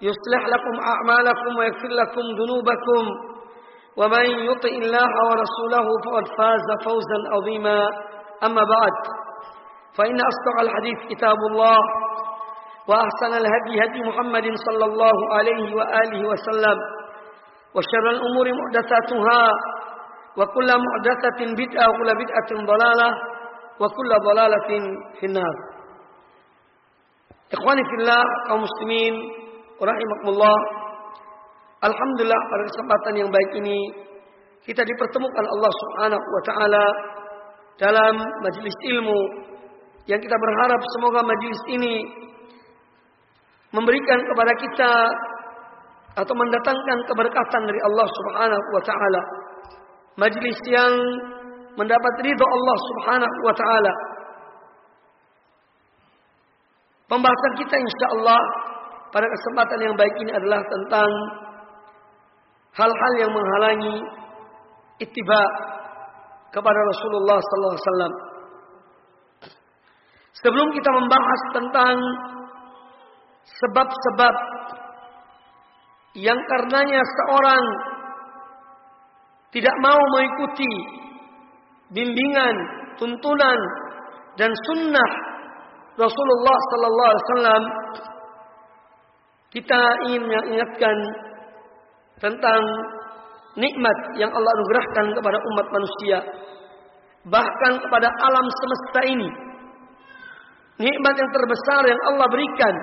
يصلح لكم أعمالكم ويغفر لكم ذنوبكم. ومن يطع الله ورسوله فقد فاز فوزا عظيما. أما بعد فإن أصدق الحديث كتاب الله وأحسن الهدي هدي محمد صلى الله عليه وآله وسلم وشر الأمور محدثاتها وكل محدثة بدعة وكل بدعة ضلالة وكل ضلالة في النار. إخواني في الله kaum muslimin rahimakumullah Alhamdulillah pada kesempatan yang baik ini kita dipertemukan Allah Subhanahu wa taala dalam majelis ilmu yang kita berharap semoga majelis ini memberikan kepada kita atau mendatangkan keberkatan dari Allah Subhanahu wa taala. Majelis yang mendapat ridho Allah Subhanahu wa taala. Pembahasan kita insya Allah pada kesempatan yang baik ini adalah tentang hal-hal yang menghalangi ittiba kepada Rasulullah sallallahu alaihi wasallam. Sebelum kita membahas tentang sebab-sebab yang karenanya seorang tidak mau mengikuti bimbingan, tuntunan dan sunnah Rasulullah sallallahu alaihi wasallam kita ingin mengingatkan tentang nikmat yang Allah anugerahkan kepada umat manusia bahkan kepada alam semesta ini nikmat yang terbesar yang Allah berikan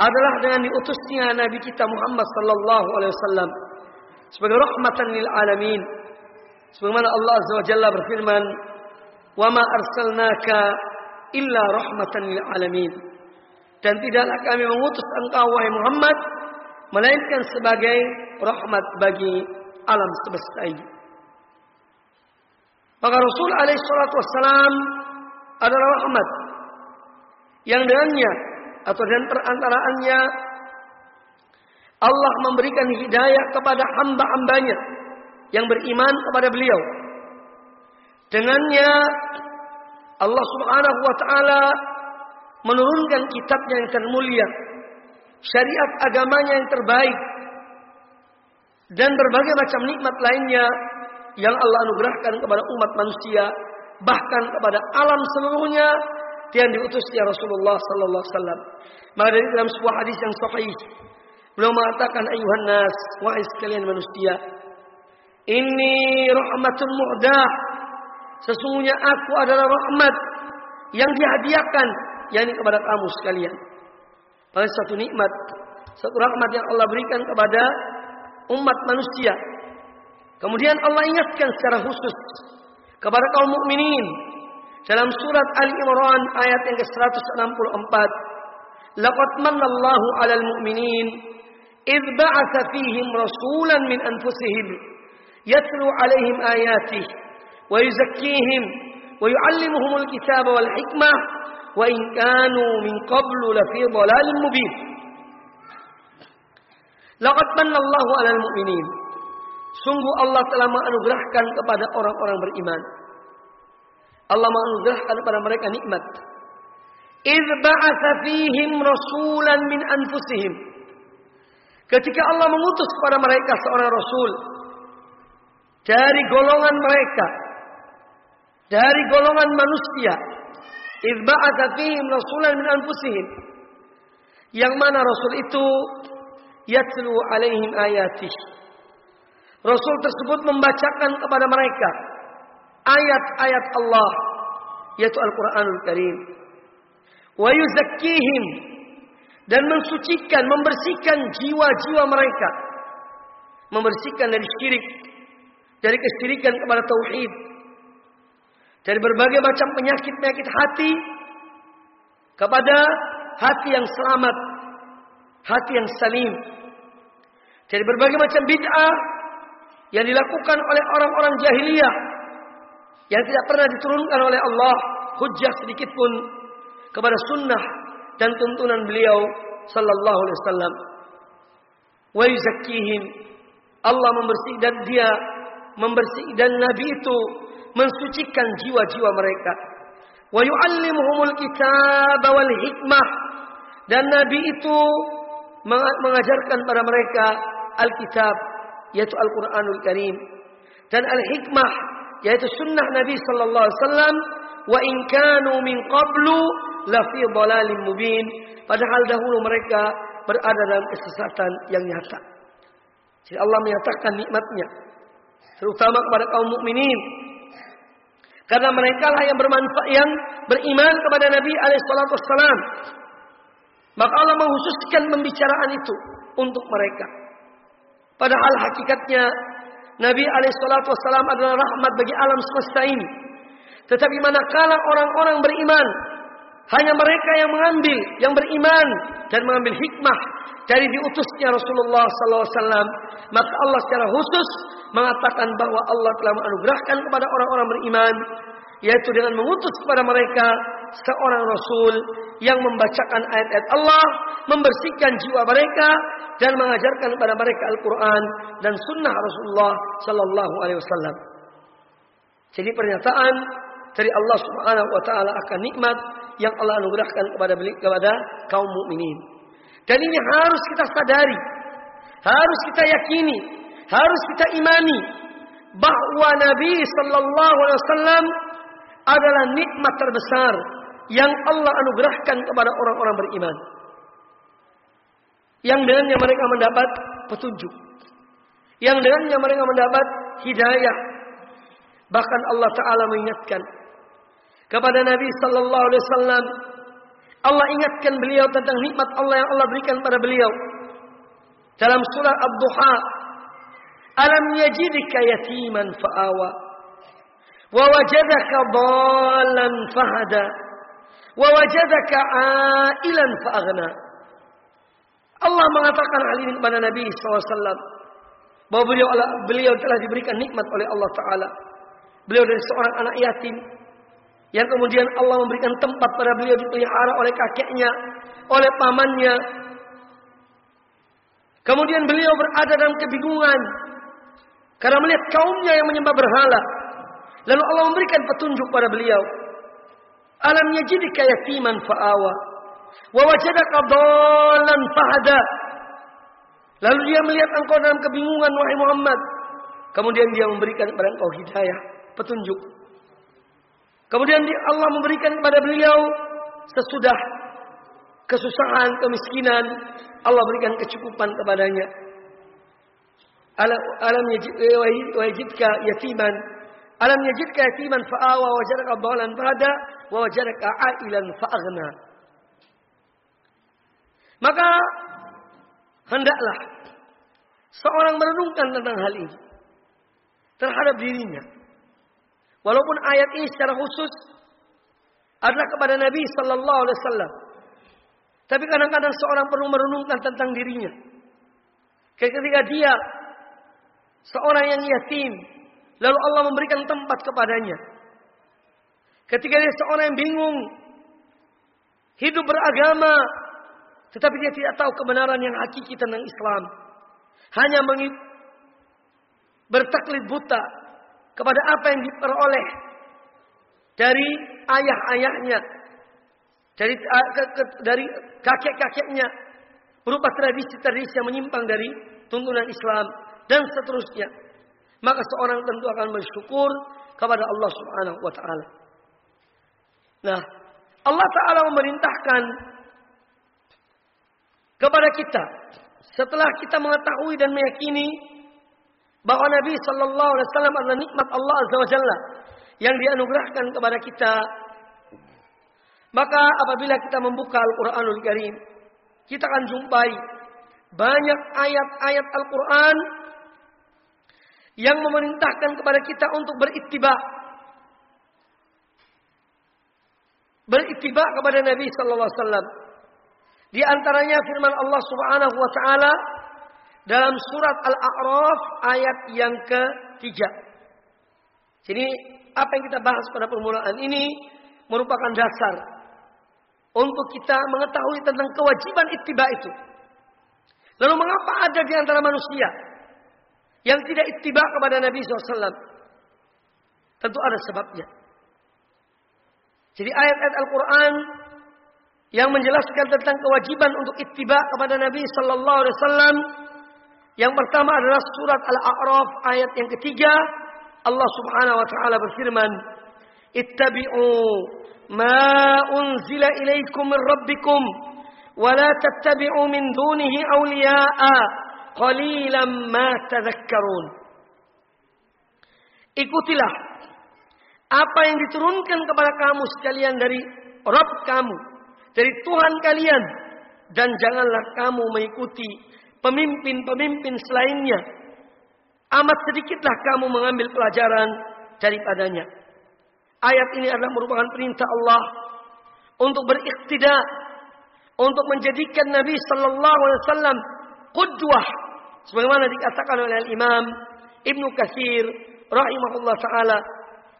adalah dengan diutusnya Nabi kita Muhammad sallallahu alaihi wasallam sebagai rahmatan lil alamin. Sebagaimana Allah Azza wa Jalla berfirman, "Wa ma arsalnaka illa rahmatan lil alamin." Dan tidaklah kami mengutus engkau wahai Muhammad melainkan sebagai rahmat bagi alam semesta ini. Maka Rasul alaihi wassalam adalah rahmat yang dengannya atau dan perantaraannya Allah memberikan hidayah kepada hamba-hambanya yang beriman kepada beliau. Dengannya Allah subhanahu wa ta'ala menurunkan kitabnya yang termulia. Syariat agamanya yang terbaik. Dan berbagai macam nikmat lainnya yang Allah anugerahkan kepada umat manusia. Bahkan kepada alam seluruhnya yang diutus ya Rasulullah sallallahu alaihi wasallam. Maka dari dalam sebuah hadis yang sahih beliau mengatakan ayuhan nas wahai sekalian manusia ini rahmatun mu'dah sesungguhnya aku adalah rahmat yang dihadiahkan yakni kepada kamu sekalian. Pada satu nikmat, satu rahmat yang Allah berikan kepada umat manusia. Kemudian Allah ingatkan secara khusus kepada kaum mukminin dalam surat Ali Imran ayat yang ke-164. Laqad manallahu 'alal mu'minin idh ba'atsa fihim rasulan min anfusihim yatlu 'alaihim ayatihi wa yuzakkihim wa yu'allimuhumul kitaba wal hikmah wa in kanu min qablu lafi dhalalin mubin. Laqad manallahu 'alal mu'minin. Sungguh Allah telah menganugerahkan kepada orang-orang beriman. Allah menganugerahkan kepada mereka nikmat. Idz ba'atsa fihim rasulan min anfusihim. Ketika Allah mengutus kepada mereka seorang rasul dari golongan mereka, dari golongan manusia, idz ba'atsa fihim rasulan min anfusihim. Yang mana rasul itu yatlu alaihim ayatih. Rasul tersebut membacakan kepada mereka ayat-ayat Allah yaitu Al-Qur'anul Karim. Wa yuzakkihim dan mensucikan, membersihkan jiwa-jiwa mereka. Membersihkan dari syirik, dari kesyirikan kepada tauhid. Dari berbagai macam penyakit-penyakit hati kepada hati yang selamat, hati yang salim. Dari berbagai macam bid'ah yang dilakukan oleh orang-orang jahiliyah yang tidak pernah diturunkan oleh Allah hujah sedikit pun kepada sunnah dan tuntunan beliau sallallahu alaihi wasallam. Wa yuzakkihim. Allah membersih dan dia membersih dan nabi itu mensucikan jiwa-jiwa mereka. Wa yu'allimuhumul kitab wal hikmah. Dan nabi itu mengajarkan pada mereka Alkitab yaitu Al-Qur'anul Karim dan Al-Hikmah yaitu sunnah Nabi sallallahu alaihi wasallam wa in kanu min qablu lafi dhalalin mubin padahal dahulu mereka berada dalam kesesatan yang nyata. Jadi Allah menyatakan nikmatnya terutama kepada kaum mukminin. Karena mereka lah yang bermanfaat yang beriman kepada Nabi alaihi salatu wassalam. Maka Allah menghususkan pembicaraan itu untuk mereka. Padahal hakikatnya Nabi alaihi salatu wassalam adalah rahmat bagi alam semesta ini. Tetapi manakala orang-orang beriman hanya mereka yang mengambil, yang beriman dan mengambil hikmah dari diutusnya Rasulullah SAW. Maka Allah secara khusus mengatakan bahwa Allah telah menganugerahkan kepada orang-orang beriman, yaitu dengan mengutus kepada mereka seorang Rasul yang membacakan ayat-ayat Allah, membersihkan jiwa mereka dan mengajarkan kepada mereka Al-Quran dan Sunnah Rasulullah Sallallahu Alaihi Wasallam. Jadi pernyataan dari Allah Subhanahu Wa Taala akan nikmat yang Allah anugerahkan kepada kepada kaum mukminin. Dan ini harus kita sadari, harus kita yakini, harus kita imani bahwa Nabi Sallallahu Alaihi Wasallam adalah nikmat terbesar yang Allah anugerahkan kepada orang-orang beriman. Yang dengannya mereka mendapat petunjuk. Yang dengannya mereka mendapat hidayah. Bahkan Allah Ta'ala mengingatkan kepada Nabi Sallallahu Alaihi Wasallam. Allah ingatkan beliau tentang nikmat Allah yang Allah berikan pada beliau. Dalam surah Ad-Duha. Alam yajidika yatiman fa'awa. Wa wajadaka dalan fahada. Wa wajadaka ailan fa'aghna. Allah mengatakan hal ini kepada Nabi SAW. Bahwa beliau, beliau telah diberikan nikmat oleh Allah Ta'ala. Beliau dari seorang anak yatim. Yang kemudian Allah memberikan tempat pada beliau dipelihara oleh kakeknya, oleh pamannya. Kemudian beliau berada dalam kebingungan. Karena melihat kaumnya yang menyembah berhala. Lalu Allah memberikan petunjuk pada beliau. Alam yajidika yatiman fa'awa. Wa wajadaka dhalan fahada. Lalu dia melihat engkau dalam kebingungan wahai Muhammad. Kemudian dia memberikan kepada engkau hidayah, petunjuk. Kemudian Allah memberikan kepada beliau sesudah kesusahan, kemiskinan, Allah berikan kecukupan kepadanya. Alam yajidka yatiman Alam yajidka yatiman fa'awa wajadaka dhalan fahada wa wajadaka ailan fa'aghna. Maka hendaklah seorang merenungkan tentang hal ini terhadap dirinya. Walaupun ayat ini secara khusus adalah kepada Nabi Sallallahu Alaihi Wasallam, tapi kadang-kadang seorang perlu merenungkan tentang dirinya. Ketika dia seorang yang yatim, lalu Allah memberikan tempat kepadanya. Ketika dia seorang yang bingung, hidup beragama, tetapi dia tidak tahu kebenaran yang hakiki tentang Islam. Hanya bertaklid buta kepada apa yang diperoleh dari ayah-ayahnya, dari dari kakek-kakeknya, berupa tradisi-tradisi yang menyimpang dari tuntunan Islam dan seterusnya. Maka seorang tentu akan bersyukur kepada Allah Subhanahu wa taala. Nah, Allah taala memerintahkan kepada kita setelah kita mengetahui dan meyakini bahwa Nabi Shallallahu Alaihi Wasallam adalah nikmat Allah Azza wa Jalla yang dianugerahkan kepada kita, maka apabila kita membuka Al-Quranul Karim, kita akan jumpai banyak ayat-ayat Al-Quran yang memerintahkan kepada kita untuk berittiba. Berittiba kepada Nabi sallallahu alaihi wasallam. Di antaranya firman Allah Subhanahu wa taala dalam surat Al-A'raf ayat yang ketiga. Jadi apa yang kita bahas pada permulaan ini merupakan dasar untuk kita mengetahui tentang kewajiban ittiba itu. Lalu mengapa ada di antara manusia yang tidak ittiba kepada Nabi SAW? Tentu ada sebabnya. Jadi ayat-ayat Al-Quran yang menjelaskan tentang kewajiban untuk ittiba kepada Nabi Sallallahu Alaihi Wasallam. Yang pertama adalah surat Al-A'raf ayat yang ketiga. Allah Subhanahu Wa Taala berfirman, "Ittabi'u ma unzila ilaikum min rabbikum, wa la tattabi'u min dunihi awliya'a, qalilan ma tadhakkarun." Ikutilah apa yang diturunkan kepada kamu sekalian dari Rabb kamu dari Tuhan kalian dan janganlah kamu mengikuti pemimpin-pemimpin selainnya. Amat sedikitlah kamu mengambil pelajaran daripadanya. Ayat ini adalah merupakan perintah Allah untuk beriktida, untuk menjadikan Nabi Sallallahu Alaihi Wasallam kudwah, sebagaimana dikatakan oleh Imam Ibnu Katsir rahimahullah taala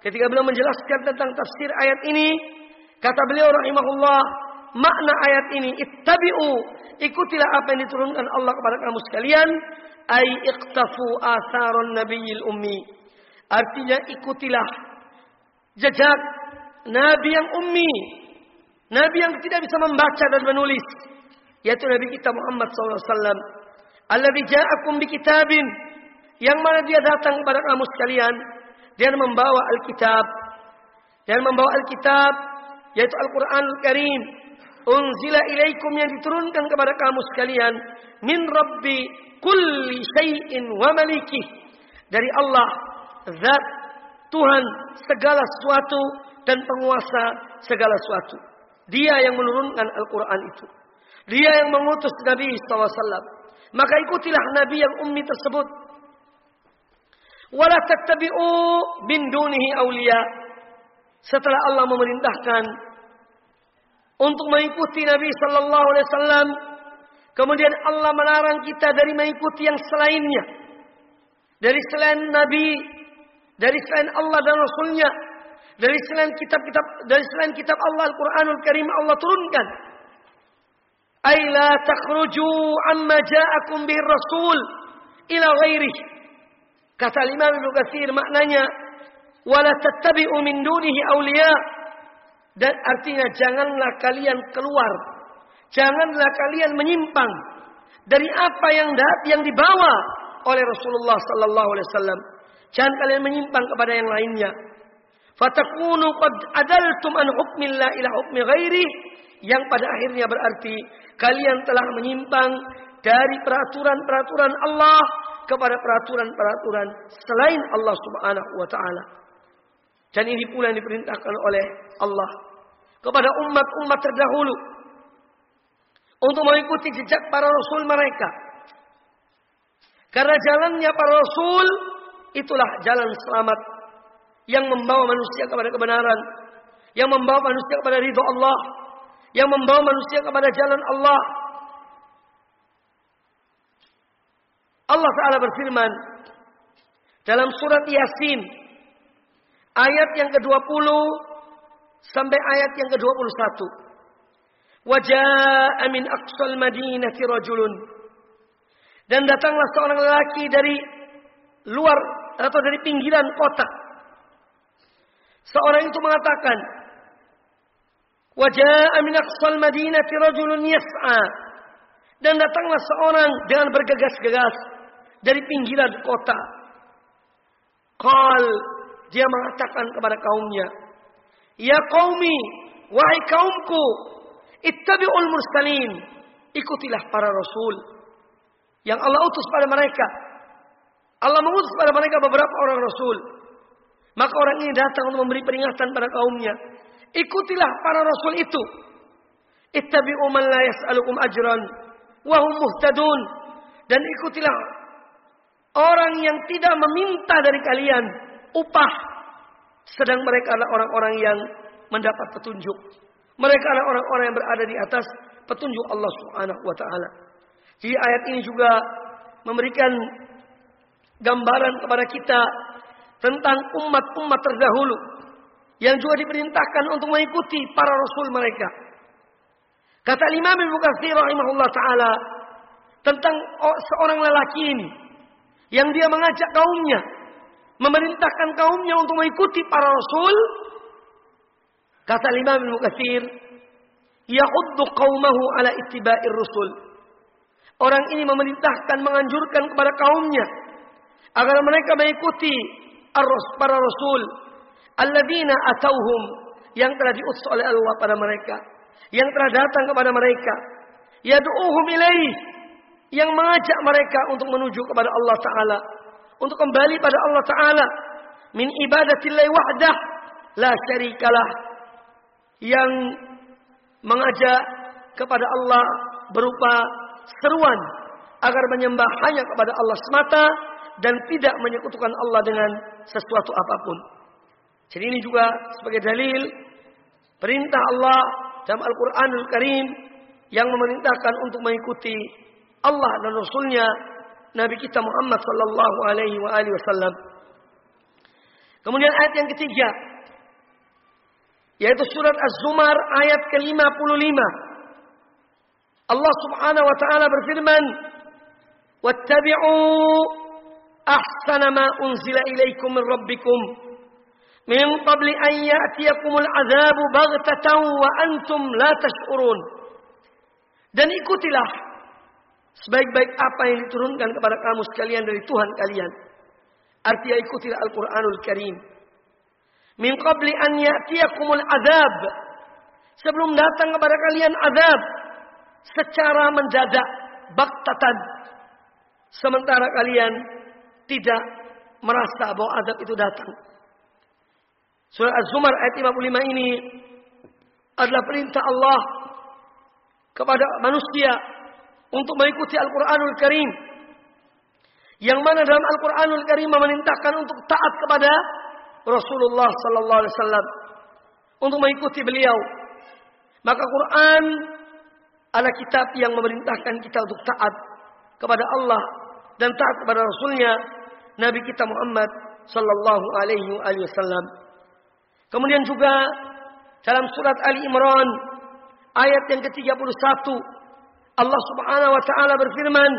ketika beliau menjelaskan tentang tafsir ayat ini kata beliau rahimahullah makna ayat ini ittabi'u ikutilah apa yang diturunkan Allah kepada kamu sekalian ai iqtafu atharon nabiyil ummi. Artinya ikutilah. Jejak nabi yang ummi. Nabi yang tidak bisa membaca dan menulis. Yaitu nabi kita Muhammad SAW alladzi ja'akum bi kitabin. Yang mana dia datang kepada kamu sekalian. Dia membawa Alkitab. Dan membawa Alkitab yaitu Al-Qur'an Al-Karim unzila ilaikum yang diturunkan kepada kamu sekalian min rabbi kulli syai'in wa maliki. Dari Allah zat Tuhan segala sesuatu dan penguasa segala sesuatu. Dia yang menurunkan Al-Quran itu. Dia yang mengutus Nabi SAW maka ikutilah Nabi yang ummi tersebut. Wala tattabi'u bin dunihi awliya. Setelah Allah memerintahkan untuk mengikuti Nabi Sallallahu Alaihi Wasallam. Kemudian Allah melarang kita dari mengikuti yang selainnya. Dari selain Nabi, dari selain Allah dan Rasulnya, dari selain kitab-kitab, dari selain kitab Allah Al-Quranul Karim Allah turunkan. Aila takhruju amma ja'akum bih Rasul ila ghairih. Kata Imam Katsir maknanya wala tattabi'u min dunihi awliya' Dan artinya janganlah kalian keluar. Janganlah kalian menyimpang dari apa yang yang dibawa oleh Rasulullah sallallahu alaihi wasallam. Jangan kalian menyimpang kepada yang lainnya. Fatakunu qad adaltum an hukmillah ila hukmi ghairi yang pada akhirnya berarti kalian telah menyimpang dari peraturan-peraturan Allah kepada peraturan-peraturan selain Allah Subhanahu wa taala. Dan ini pula yang diperintahkan oleh Allah kepada umat-umat terdahulu untuk mengikuti jejak para rasul mereka. Karena jalannya para rasul itulah jalan selamat yang membawa manusia kepada kebenaran, yang membawa manusia kepada ridho Allah, yang membawa manusia kepada jalan Allah. Allah Ta'ala berfirman dalam surat Yasin Ayat yang ke-20 sampai ayat yang ke-21. Wajah min aqsal madinati rajulun. Dan datanglah seorang lelaki dari luar atau dari pinggiran kota. Seorang itu mengatakan, Wajah min aqsal madinati rajulun yas'a. Dan datanglah seorang dengan bergegas-gegas dari pinggiran kota. Qal dia mengatakan kepada kaumnya, Ya kaumi, wahai kaumku, ittabi'ul mursalin. Ikutilah para rasul. yang Allah utus pada mereka. Allah mengutus pada mereka beberapa orang rasul. Maka orang ini datang untuk memberi peringatan pada kaumnya. Ikutilah para rasul itu. Ittabi'u man la yas'alukum ajran wa hum muhtadun. Dan ikutilah orang yang tidak meminta dari kalian upah sedang mereka adalah orang-orang yang mendapat petunjuk. Mereka adalah orang-orang yang berada di atas petunjuk Allah Subhanahu wa taala. Jadi ayat ini juga memberikan gambaran kepada kita tentang umat-umat terdahulu yang juga diperintahkan untuk mengikuti para rasul mereka. Kata Imam Ibnu Katsir rahimahullah taala tentang seorang lelaki ini yang dia mengajak kaumnya, memerintahkan kaumnya untuk mengikuti para rasul. Kata Imam Ibnu Katsir, ya'uddu qaumahu ala ittiba'ir rusul. Orang ini memerintahkan, menganjurkan kepada kaumnya agar mereka mengikuti para rasul alladzina atauhum yang telah diutus oleh Allah pada mereka, yang telah datang kepada mereka, yad'uhum ilaih yang mengajak mereka untuk menuju kepada Allah taala, untuk kembali pada Allah taala min ibadatillah wahdah la syarikalah yang mengajak kepada Allah berupa seruan agar menyembah hanya kepada Allah semata dan tidak menyekutukan Allah dengan sesuatu apa pun. Jadi ini juga sebagai dalil perintah Allah dalam Al-Quranul Karim yang memerintahkan untuk mengikuti Allah dan Rasulnya Nabi kita Muhammad Sallallahu Alaihi Wasallam. Kemudian ayat yang ketiga yaitu surat Az-Zumar ayat ke-55. Allah Subhanahu wa taala berfirman, "Wattabi'u ahsana ma unzila ilaikum min rabbikum min qabli an ya'tiyakumul azabu baghtatan wa antum la tash'urun." Dan ikutilah sebaik-baik apa yang diturunkan kepada kamu sekalian dari Tuhan kalian. Artinya ikutilah Al-Qur'anul Karim Min qabli an ya'tiyakumul azab. Sebelum datang kepada kalian azab. Secara mendadak. Baktatan. Sementara kalian tidak merasa bahwa azab itu datang. Surah Az-Zumar ayat 55 ini adalah perintah Allah kepada manusia untuk mengikuti Al-Quranul Karim. Yang mana dalam Al-Quranul Karim memerintahkan untuk taat kepada Rasulullah sallallahu alaihi wasallam untuk mengikuti beliau. Maka Quran adalah kitab yang memerintahkan kita untuk taat kepada Allah dan taat kepada Rasulnya Nabi kita Muhammad sallallahu alaihi wasallam. Kemudian juga dalam surat Ali Imran ayat yang ke-31 Allah Subhanahu wa taala berfirman,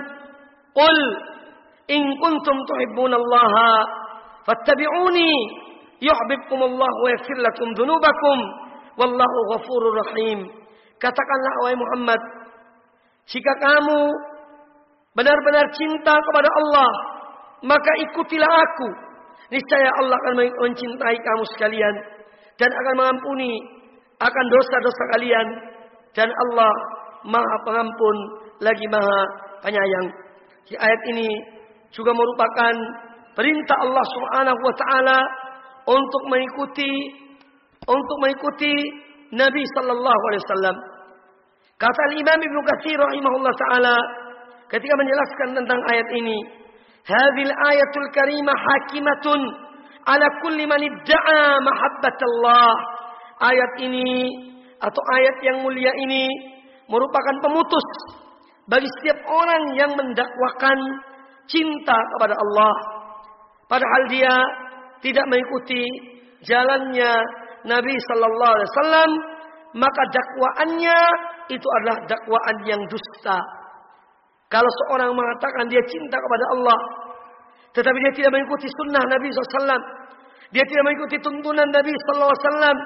"Qul in kuntum tuhibbunallaha fattabi'uni yuhibbukumullah wa yaghfir lakum dzunubakum wallahu ghafurur rahim. Katakanlah wahai Muhammad, jika kamu benar-benar cinta kepada Allah, maka ikutilah aku. Niscaya Allah akan mencintai kamu sekalian dan akan mengampuni akan dosa-dosa kalian dan Allah Maha Pengampun lagi Maha Penyayang. Di ayat ini juga merupakan perintah Allah Subhanahu wa taala untuk mengikuti untuk mengikuti Nabi sallallahu alaihi wasallam. Kata Imam Ibnu Katsir rahimahullah taala ketika menjelaskan tentang ayat ini, "Hadhil ayatul karimah hakimatun ala kulli man idda'a mahabbatallah." Ayat ini atau ayat yang mulia ini merupakan pemutus bagi setiap orang yang mendakwakan cinta kepada Allah padahal dia tidak mengikuti jalannya Nabi Sallallahu Alaihi Wasallam, maka dakwaannya itu adalah dakwaan yang dusta. Kalau seorang mengatakan dia cinta kepada Allah, tetapi dia tidak mengikuti sunnah Nabi SAW, dia tidak mengikuti tuntunan Nabi SAW,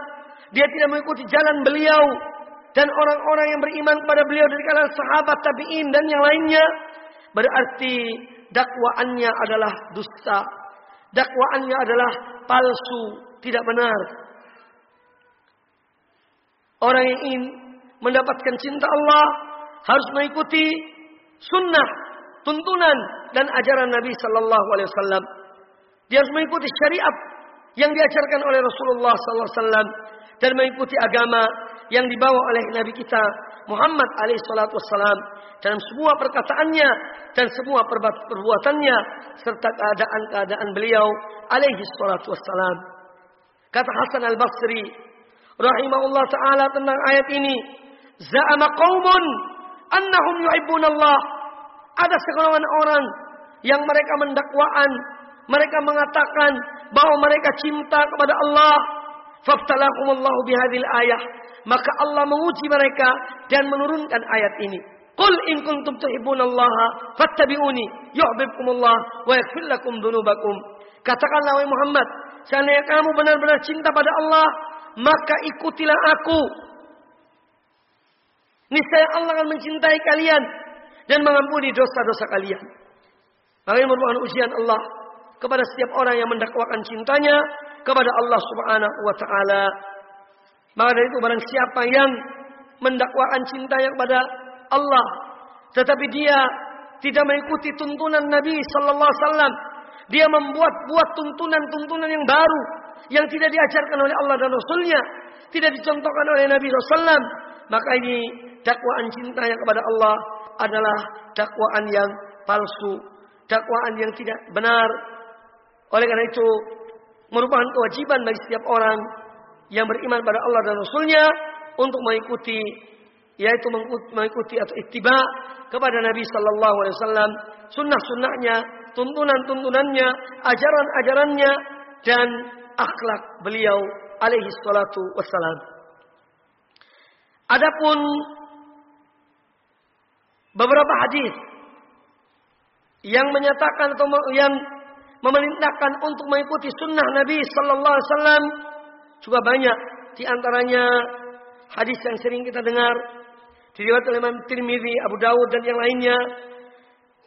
dia tidak mengikuti jalan beliau dan orang-orang yang beriman kepada beliau dari kalangan sahabat tabiin dan yang lainnya, berarti dakwaannya adalah dusta dakwaannya adalah palsu, tidak benar. Orang yang ingin mendapatkan cinta Allah harus mengikuti sunnah tuntunan dan ajaran Nabi Sallallahu Alaihi Wasallam. Dia harus mengikuti syariat yang diajarkan oleh Rasulullah Sallallahu Alaihi Wasallam dan mengikuti agama yang dibawa oleh Nabi kita Muhammad alaihi salatu wassalam dalam semua perkataannya dan semua perbuatannya serta keadaan-keadaan beliau alaihi salatu wassalam. Kata Hasan al-Basri rahimahullah taala tentang ayat ini, za'ama qaumun annahum yuhibbunallah. Ada sekelumpulan orang yang mereka mendakwaan, mereka mengatakan bahwa mereka cinta kepada Allah. Faftalahumullahu bihadil ayah. Maka Allah menguji mereka dan menurunkan ayat ini. Qul in kuntum tuhibbunallaha fattabi'uni yuhibbukumullah wa yaghfir lakum. Katakanlah wahai Muhammad, seandainya kamu benar-benar cinta pada Allah, maka ikutilah aku. Niscaya Allah akan mencintai kalian dan mengampuni dosa-dosa kalian. Maka ini merupakan ujian Allah kepada setiap orang yang mendakwakan cintanya kepada Allah Subhanahu wa taala. Maka dari itu barang siapa yang mendakwakan cintanya kepada Allah tetapi dia tidak mengikuti tuntunan Nabi sallallahu alaihi wasallam, dia membuat-buat tuntunan-tuntunan yang baru yang tidak diajarkan oleh Allah dan Rasulnya, tidak dicontohkan oleh Nabi Rasulullah, maka ini dakwaan cintanya kepada Allah adalah dakwaan yang palsu, dakwaan yang tidak benar. Oleh karena itu, merupakan kewajiban bagi setiap orang yang beriman pada Allah dan Rasulnya untuk mengikuti yaitu mengikuti atau ittiba kepada Nabi Sallallahu Alaihi Wasallam, sunnah-sunnahnya, tuntunan-tuntunannya, ajaran-ajarannya, dan akhlak beliau alaihi salatu wassalam. Adapun beberapa hadis yang menyatakan atau yang memerintahkan untuk mengikuti sunnah Nabi Sallallahu Alaihi Wasallam juga banyak. Di antaranya hadis yang sering kita dengar diriwayatkan oleh Imam Tirmidzi, Abu Dawud dan yang lainnya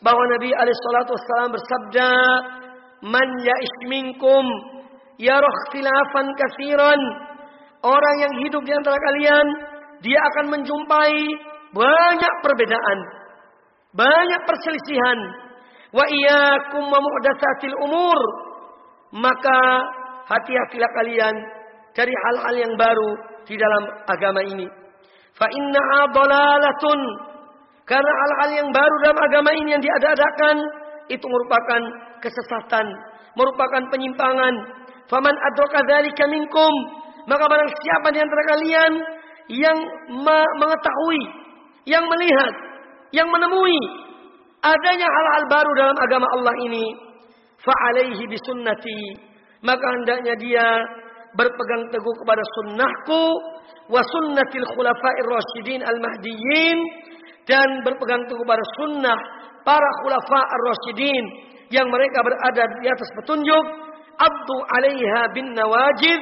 bahwa Nabi alaihi salatu wasallam bersabda, "Man ya'ish minkum yarah khilafan katsiran." Orang yang hidup di antara kalian, dia akan menjumpai banyak perbedaan, banyak perselisihan. Wa iyyakum wa muhdatsatil umur. Maka hati-hatilah kalian dari hal-hal yang baru di dalam agama ini. Fa innaha dalalatun. Karena hal-hal yang baru dalam agama ini yang diadakan itu merupakan kesesatan, merupakan penyimpangan. Faman adraka dzalika minkum, maka barang siapa di antara kalian yang mengetahui, yang melihat, yang menemui adanya hal-hal baru dalam agama Allah ini, fa'alaihi bisunnati, maka hendaknya dia berpegang teguh kepada sunnahku. Wa sunnatil khulafa'ir rasyidin al-mahdiyyin. Dan berpegang teguh kepada sunnah para khulafa'ir rasyidin yang mereka berada di atas petunjuk. Abdu alaiha bin nawajid.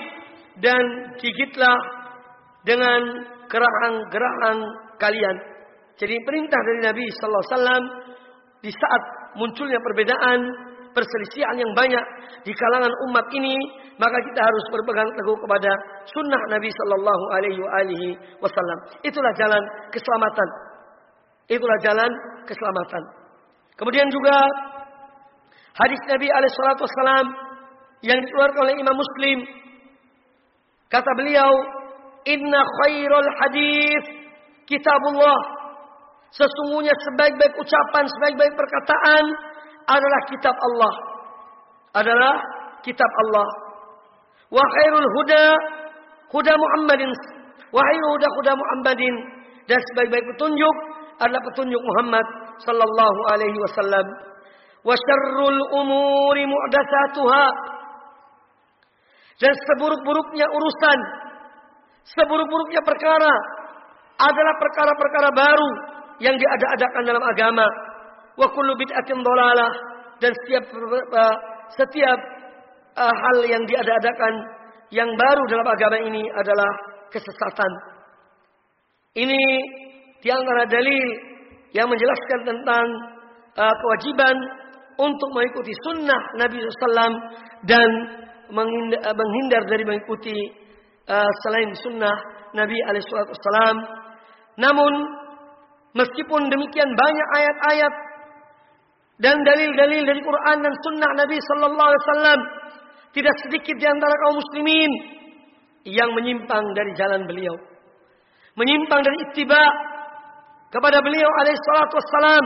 Dan gigitlah dengan gerahang-gerahang kalian. Jadi perintah dari Nabi sallallahu alaihi wasallam di saat munculnya perbedaan, perselisihan yang banyak di kalangan umat ini, maka kita harus berpegang teguh kepada sunnah Nabi Shallallahu Alaihi Wasallam. Itulah jalan keselamatan. Itulah jalan keselamatan. Kemudian juga hadis Nabi Alaihi Wasallam yang dikeluarkan oleh Imam Muslim, kata beliau, Inna khairul hadis kitabullah Sesungguhnya sebaik-baik ucapan, sebaik-baik perkataan adalah kitab Allah. Adalah kitab Allah. Wa khairul huda huda Muhammadin. Wa khairul huda huda Muhammadin. Dan sebaik-baik petunjuk adalah petunjuk Muhammad sallallahu alaihi wasallam. Wa syarrul umuri mu'datsatuha. Dan seburuk-buruknya urusan, seburuk-buruknya perkara adalah perkara-perkara baru yang diada-adakan dalam agama. Wa kullu bid'atin dhalalah dan setiap uh, setiap uh, hal yang diada-adakan yang baru dalam agama ini adalah kesesatan. Ini di antara dalil yang menjelaskan tentang uh, kewajiban untuk mengikuti sunnah Nabi SAW dan menghindar dari mengikuti uh, selain sunnah Nabi SAW. Namun Meskipun demikian banyak ayat-ayat dan dalil-dalil dari Quran dan Sunnah Nabi Sallallahu Alaihi Wasallam. Tidak sedikit di antara kaum muslimin yang menyimpang dari jalan beliau, menyimpang dari ittiba kepada beliau alaihi salatu wassalam,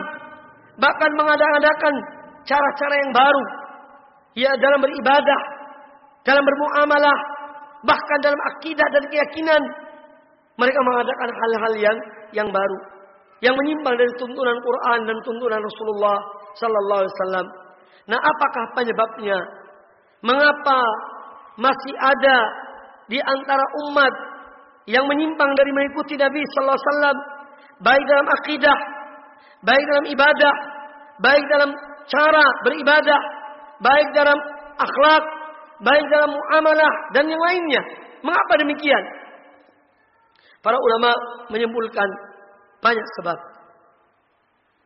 bahkan mengadakan cara-cara yang baru, ya dalam beribadah, dalam bermuamalah, bahkan dalam akidah dan keyakinan. Mereka mengadakan hal-hal yang yang baru, yang menyimpang dari tuntunan Quran dan tuntunan Rasulullah Sallallahu Alaihi Wasallam. Nah, apakah penyebabnya? Mengapa masih ada di antara umat yang menyimpang dari mengikuti Nabi Sallallahu Alaihi Wasallam, baik dalam akidah, baik dalam ibadah, baik dalam cara beribadah, baik dalam akhlak, baik dalam muamalah dan yang lainnya. Mengapa demikian? Para ulama menyimpulkan banyak sebab.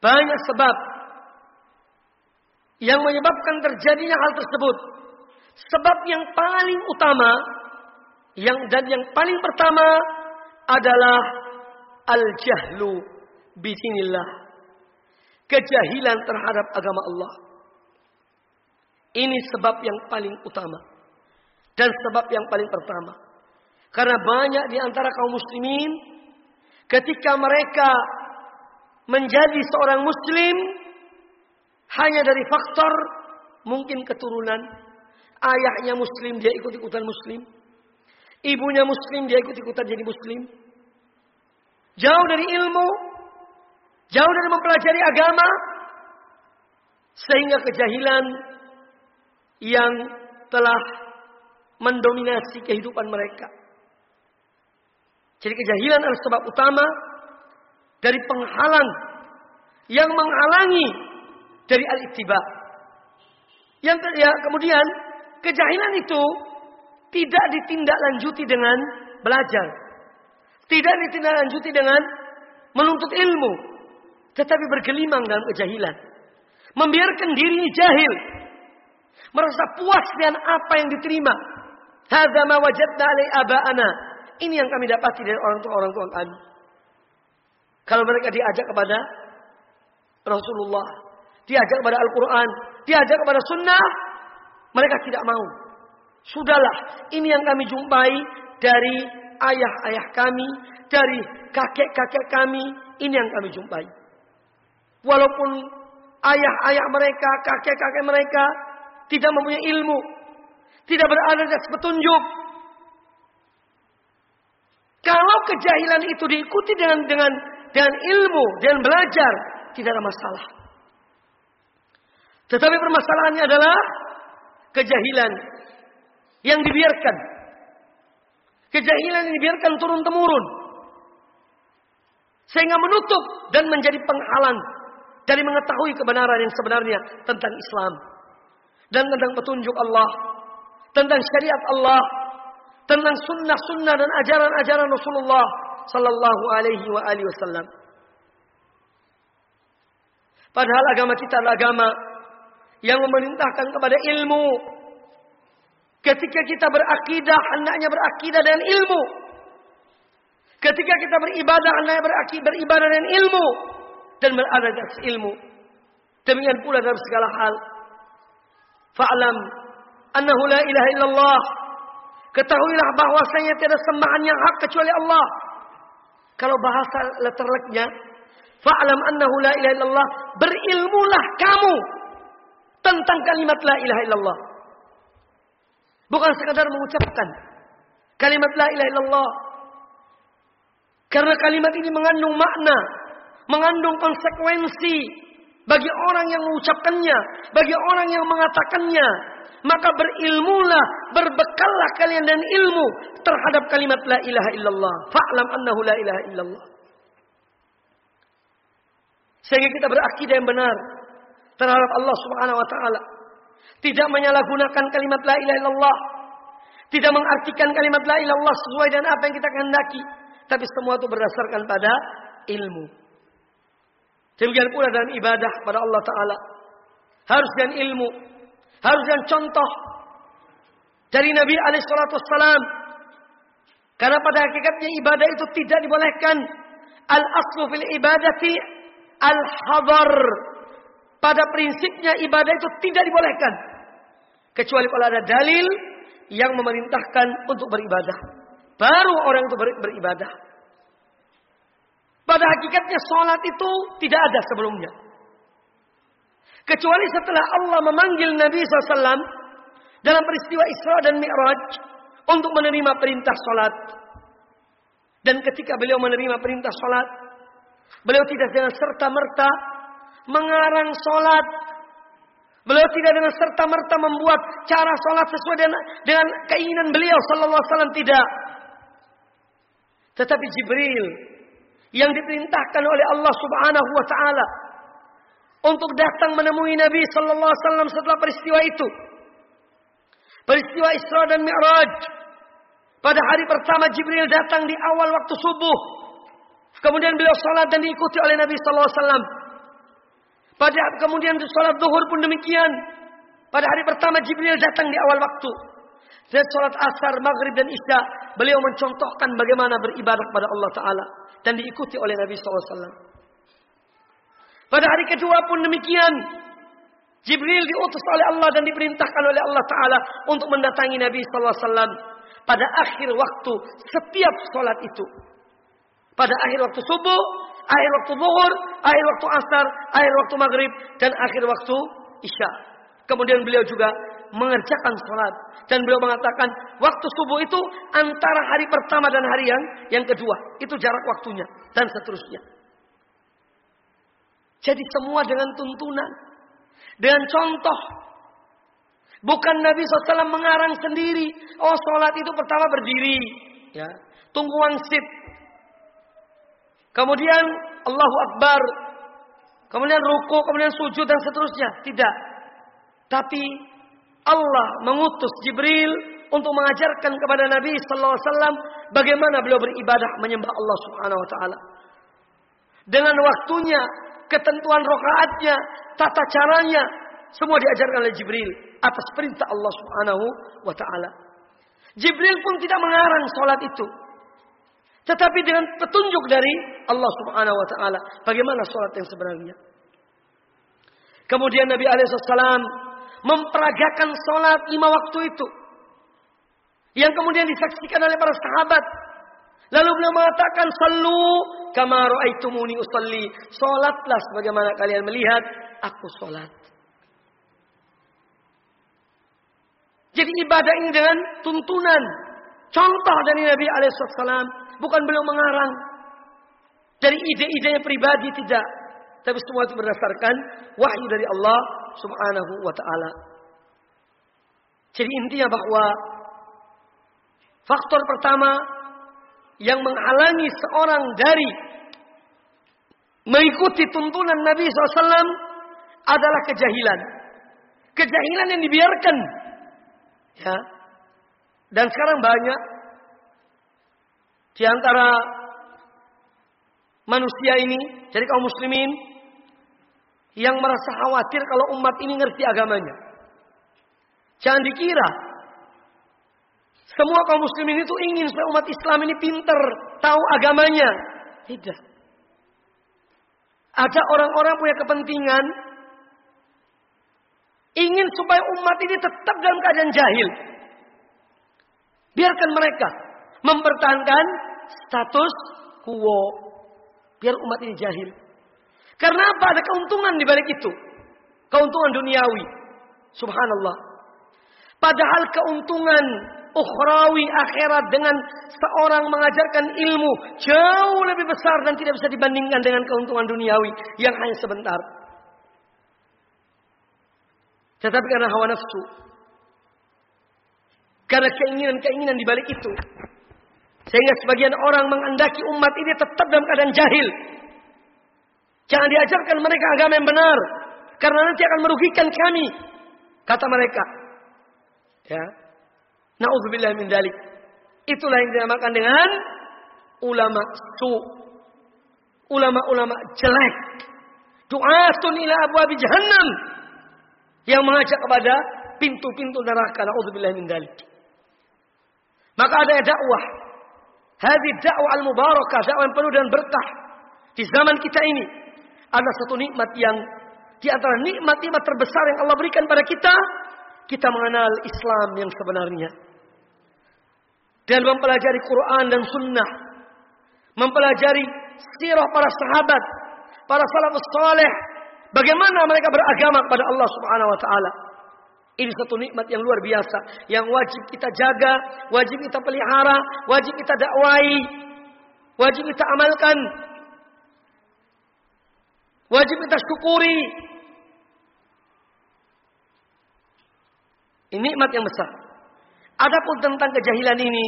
Banyak sebab yang menyebabkan terjadinya hal tersebut. Sebab yang paling utama yang dan yang paling pertama adalah al-jahlu bisinillah. Kejahilan terhadap agama Allah. Ini sebab yang paling utama. Dan sebab yang paling pertama. Karena banyak di antara kaum muslimin ketika mereka menjadi seorang muslim hanya dari faktor mungkin keturunan. Ayahnya muslim, dia ikut-ikutan muslim. Ibunya muslim, dia ikut-ikutan jadi muslim. Jauh dari ilmu. Jauh dari mempelajari agama. Sehingga kejahilan yang telah mendominasi kehidupan mereka. Jadi kejahilan adalah sebab utama dari penghalang yang menghalangi dari al-ittiba. Yang ya, kemudian kejahilan itu tidak ditindaklanjuti dengan belajar. Tidak ditindaklanjuti dengan menuntut ilmu. Tetapi bergelimang dalam kejahilan. Membiarkan dirinya jahil. Merasa puas dengan apa yang diterima. Hadza ma wajadna alai aba'ana. Ini yang kami dapati dari orang tua orang tua kami. Kalau mereka diajak kepada Rasulullah, diajak kepada Al-Quran, diajak kepada Sunnah, mereka tidak mau. Sudahlah, ini yang kami jumpai dari ayah-ayah kami, dari kakek-kakek kami, ini yang kami jumpai. Walaupun ayah-ayah mereka, kakek-kakek mereka tidak mempunyai ilmu, tidak berada di atas petunjuk. Kalau kejahilan itu diikuti dengan dengan dengan ilmu, dengan belajar, tidak ada masalah. Tetapi permasalahannya adalah kejahilan yang dibiarkan. Kejahilan yang dibiarkan turun temurun. Sehingga menutup dan menjadi penghalang dari mengetahui kebenaran yang sebenarnya tentang Islam dan tentang petunjuk Allah, tentang syariat Allah, tentang sunnah-sunnah dan ajaran-ajaran Rasulullah Sallallahu Alaihi wa alihi Wasallam. Padahal agama kita adalah agama yang memerintahkan kepada ilmu. Ketika kita berakidah, hendaknya berakidah dengan ilmu. Ketika kita beribadah, hendaknya beribadah dengan ilmu dan berada di atas ilmu. Demikian pula dalam segala hal. Fa'lam annahu la ilaha illallah. Ketahuilah bahwasanya tiada sembahan yang hak kecuali Allah. Kalau bahasa letterleknya, fa'lam annahu la ilaha illallah, berilmulah kamu tentang kalimat la ilaha illallah. Bukan sekadar mengucapkan kalimat la ilaha illallah. Karena kalimat ini mengandung makna, mengandung konsekuensi bagi orang yang mengucapkannya, bagi orang yang mengatakannya. Maka berilmulah, berbekallah kalian dan ilmu terhadap kalimat la ilaha illallah. Fa'lam annahu la ilaha illallah. Sehingga kita berakidah yang benar terhadap Allah Subhanahu wa taala. Tidak menyalahgunakan kalimat la ilaha illallah. Tidak mengartikan kalimat la ilaha illallah sesuai dengan apa yang kita kehendaki, tapi semua itu berdasarkan pada ilmu. Demikian pula dalam ibadah pada Allah taala. Harus dengan ilmu, harus dengan contoh dari Nabi alaihi salatu wassalam. Karena pada hakikatnya ibadah itu tidak dibolehkan. Al aslu fil ibadati al hadar pada prinsipnya ibadah itu tidak dibolehkan. Kecuali kalau ada dalil yang memerintahkan untuk beribadah. Baru orang itu beribadah. Pada hakikatnya sholat itu tidak ada sebelumnya. Kecuali setelah Allah memanggil Nabi SAW dalam peristiwa Isra dan Mi'raj untuk menerima perintah sholat. Dan ketika beliau menerima perintah sholat, beliau tidak dengan serta-merta mengarang sholat. Beliau tidak dengan serta-merta membuat cara sholat sesuai dengan, dengan keinginan beliau sallallahu alaihi wasallam tidak. Tetapi Jibril yang diperintahkan oleh Allah Subhanahu wa taala untuk datang menemui Nabi sallallahu alaihi wasallam setelah peristiwa itu. Peristiwa Isra dan Mi'raj. Pada hari pertama Jibril datang di awal waktu subuh. Kemudian beliau salat dan diikuti oleh Nabi sallallahu alaihi wasallam. Pada kemudian sholat zuhur pun demikian. Pada hari pertama Jibril datang di awal waktu. Dan sholat asar, maghrib dan isya. Beliau mencontohkan bagaimana beribadah pada Allah Ta'ala. Dan diikuti oleh Nabi SAW. Pada hari kedua pun demikian. Jibril diutus oleh Allah dan diperintahkan oleh Allah Ta'ala. Untuk mendatangi Nabi SAW. Pada akhir waktu setiap sholat itu. Pada akhir waktu subuh akhir waktu zuhur, akhir waktu asar, akhir waktu maghrib, dan akhir waktu isya. Kemudian beliau juga mengerjakan sholat. Dan beliau mengatakan waktu subuh itu antara hari pertama dan hari yang yang kedua. Itu jarak waktunya. Dan seterusnya. Jadi semua dengan tuntunan. Dengan contoh. Bukan Nabi SAW mengarang sendiri. Oh sholat itu pertama berdiri. Ya. Tunggu wangsit. Kemudian Allahu Akbar. Kemudian ruku, kemudian sujud dan seterusnya. Tidak. Tapi Allah mengutus Jibril untuk mengajarkan kepada Nabi sallallahu alaihi wasallam bagaimana beliau beribadah menyembah Allah Subhanahu wa taala. Dengan waktunya, ketentuan rokaatnya, tata caranya, semua diajarkan oleh Jibril atas perintah Allah Subhanahu wa taala. Jibril pun tidak mengarang salat itu. Tetapi dengan petunjuk dari Allah Subhanahu wa taala bagaimana salat yang sebenarnya. Kemudian Nabi alaihissalam memperagakan salat lima waktu itu. Yang kemudian disaksikan oleh para sahabat. Lalu beliau mengatakan, "Sallu kama raaitumuni usalli." Salatlah sebagaimana kalian melihat aku salat. Jadi ibadah ini dengan tuntunan, contoh dari Nabi alaihissalam Bukan beliau mengarang. Dari ide-idenya pribadi tidak. Tapi semua itu berdasarkan wahyu dari Allah subhanahu wa ta'ala. Jadi intinya bahwa faktor pertama yang menghalangi seorang dari mengikuti tuntunan Nabi SAW adalah kejahilan. Kejahilan yang dibiarkan. Ya. Dan sekarang banyak di antara manusia ini, jadi kaum muslimin yang merasa khawatir kalau umat ini ngerti agamanya. Jangan dikira semua kaum muslimin itu ingin supaya umat Islam ini pinter, tahu agamanya. Tidak. Ada orang-orang punya kepentingan ingin supaya umat ini tetap dalam keadaan jahil. Biarkan mereka mempertahankan status quo biar umat ini jahil. Karena apa? Ada keuntungan di balik itu. Keuntungan duniawi. Subhanallah. Padahal keuntungan ukhrawi akhirat dengan seorang mengajarkan ilmu jauh lebih besar dan tidak bisa dibandingkan dengan keuntungan duniawi yang hanya sebentar. Tetapi karena hawa nafsu, karena keinginan-keinginan di balik itu, sehingga sebagian orang mengandaki umat ini tetap dalam keadaan jahil. Jangan diajarkan mereka agama yang benar. Karena nanti akan merugikan kami. Kata mereka. Ya. Na'udzubillah min dalik. Itulah yang dinamakan dengan ulama su. Ulama-ulama jelek. Du'atun ila abwabi jahannam. Yang mengajak kepada pintu-pintu neraka. Na'udzubillah min dalik. Maka ada dakwah Hadhi dakwah al-mubarakah, dakwah yang penuh dengan berkah di zaman kita ini adalah satu nikmat yang di antara nikmat-nikmat terbesar yang Allah berikan pada kita, kita mengenal Islam yang sebenarnya. Dan mempelajari Quran dan Sunnah. Mempelajari sirah para sahabat, para salafus saleh, bagaimana mereka beragama kepada Allah Subhanahu wa taala. Ini satu nikmat yang luar biasa yang wajib kita jaga, wajib kita pelihara, wajib kita dakwai, wajib kita amalkan. Wajib kita syukuri. Ini nikmat yang besar. Adapun tentang kejahilan ini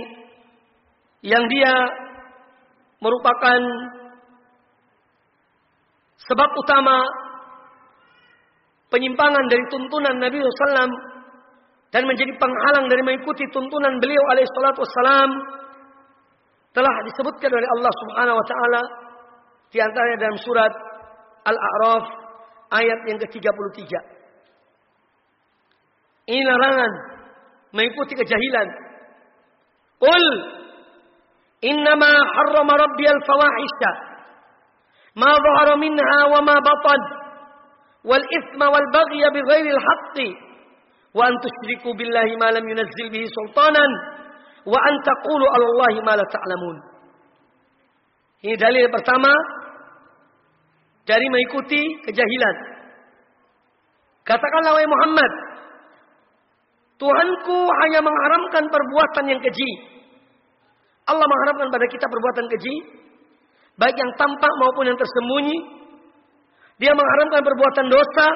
yang dia merupakan sebab utama penyimpangan dari tuntunan Nabi SAW dan menjadi penghalang dari mengikuti tuntunan beliau alaihissalatu wassalam telah disebutkan oleh Allah Subhanahu wa taala di antaranya dalam surat Al-A'raf ayat yang ke-33. Ini larangan mengikuti kejahilan. Qul innama harrama rabbi al-fawahisha ma dhahara minha wa ma batan wal ithma wal baghy bighairi al-haqqi wa an tusyriku billahi ma lam yunzil bihi sultanan wa an taqulu 'ala Allahi ma la ta'lamun. Ini dalil pertama dari mengikuti kejahilan. Katakanlah wahai Muhammad, Tuhanku hanya mengharamkan perbuatan yang keji. Allah mengharamkan pada kita perbuatan keji, baik yang tampak maupun yang tersembunyi. Dia mengharamkan perbuatan dosa,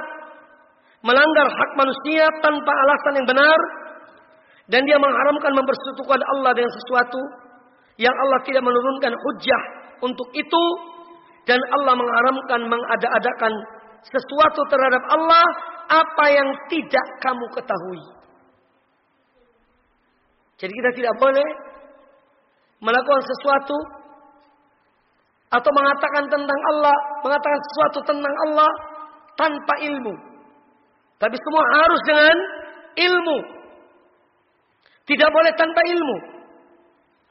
melanggar hak manusia tanpa alasan yang benar, dan dia mengharamkan mempersekutukan Allah dengan sesuatu yang Allah tidak menurunkan hujah untuk itu dan Allah mengharamkan mengada-adakan sesuatu terhadap Allah apa yang tidak kamu ketahui. Jadi kita tidak boleh melakukan sesuatu atau mengatakan tentang Allah, mengatakan sesuatu tentang Allah tanpa ilmu. Tapi semua harus dengan ilmu. Tidak boleh tanpa ilmu.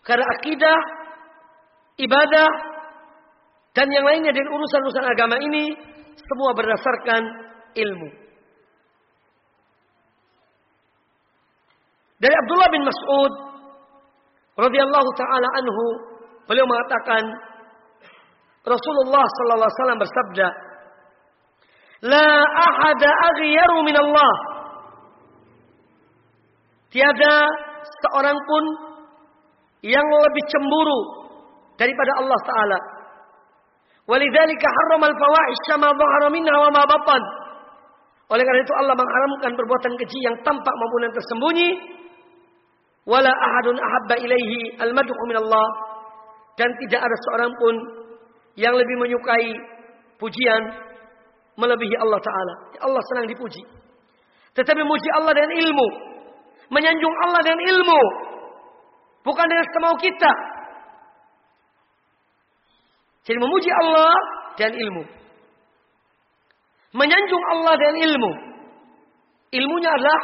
Karena akidah, ibadah, dan yang lainnya dari urusan-urusan agama ini semua berdasarkan ilmu. Dari Abdullah bin Mas'ud radhiyallahu taala anhu beliau mengatakan Rasulullah sallallahu alaihi wasallam bersabda La ahada aghyaru min Allah Tiada seorang pun yang lebih cemburu daripada Allah taala Walidzalika harramal fawahisha ma dhahara minha wa ma batan. Oleh karena itu Allah mengharamkan perbuatan keji yang tampak maupun yang tersembunyi. Wala ahadun ahabba ilaihi al-mad'u min Allah. Dan tidak ada seorang pun yang lebih menyukai pujian melebihi Allah Ta'ala. Allah senang dipuji. Tetapi memuji Allah dengan ilmu. Menyanjung Allah dengan ilmu. Bukan dengan semau kita. Jadi memuji Allah dan ilmu. Menyanjung Allah dan ilmu. Ilmunya adalah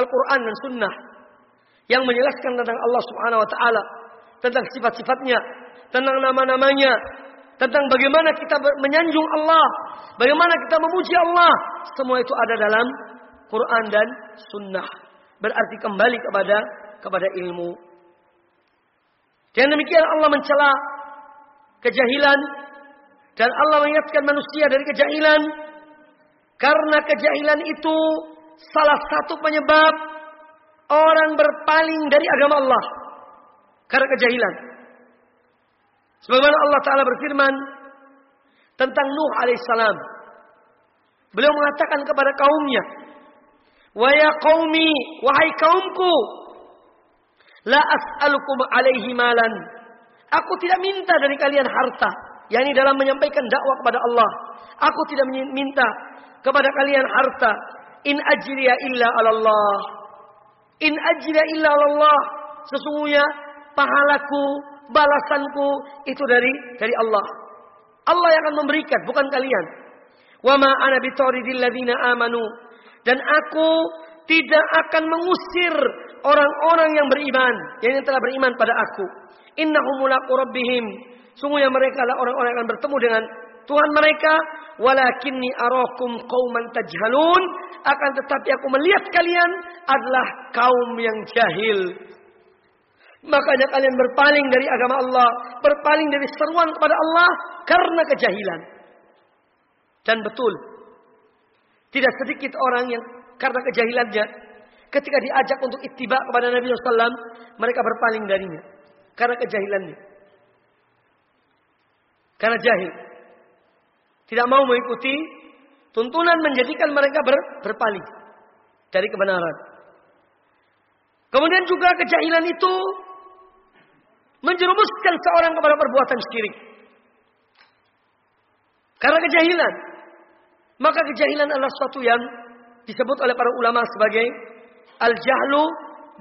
Al-Quran dan Sunnah. Yang menjelaskan tentang Allah subhanahu wa ta'ala. Tentang sifat-sifatnya. Tentang nama-namanya. Tentang bagaimana kita menyanjung Allah. Bagaimana kita memuji Allah. Semua itu ada dalam Quran dan Sunnah. Berarti kembali kepada kepada ilmu. Dan demikian Allah mencela kejahilan dan Allah mengingatkan manusia dari kejahilan karena kejahilan itu salah satu penyebab orang berpaling dari agama Allah karena kejahilan. Sebagaimana Allah Taala berfirman tentang Nuh alaihissalam. Beliau mengatakan kepada kaumnya, "Wa ya qaumi, wahai kaumku, la as'alukum alaihi malan." Aku tidak minta dari kalian harta. yakni dalam menyampaikan dakwah kepada Allah. Aku tidak minta kepada kalian harta. In ajriya illa Allah. In ajriya illa Allah. Sesungguhnya pahalaku, balasanku itu dari dari Allah. Allah yang akan memberikan, bukan kalian. Wa ma ana amanu. Dan aku tidak akan mengusir orang-orang yang beriman, yang telah beriman pada aku. Innahum rabbihim. Sungguhnya mereka adalah orang-orang yang akan bertemu dengan Tuhan mereka. Walakinni arakum qauman tajhalun. Akan tetapi aku melihat kalian adalah kaum yang jahil. Makanya kalian berpaling dari agama Allah berpaling dari seruan kepada Allah karena kejahilan. Dan betul tidak sedikit orang yang karena kejahilannya ketika diajak untuk ittiba kepada Nabi SAW mereka berpaling darinya karena kejahilannya karena jahil tidak mau mengikuti tuntunan menjadikan mereka ber, berpaling dari kebenaran. Kemudian juga kejahilan itu menjerumuskan seorang kepada perbuatan syirik. Karena kejahilan. Maka kejahilan adalah suatu yang disebut oleh para ulama sebagai al-jahlu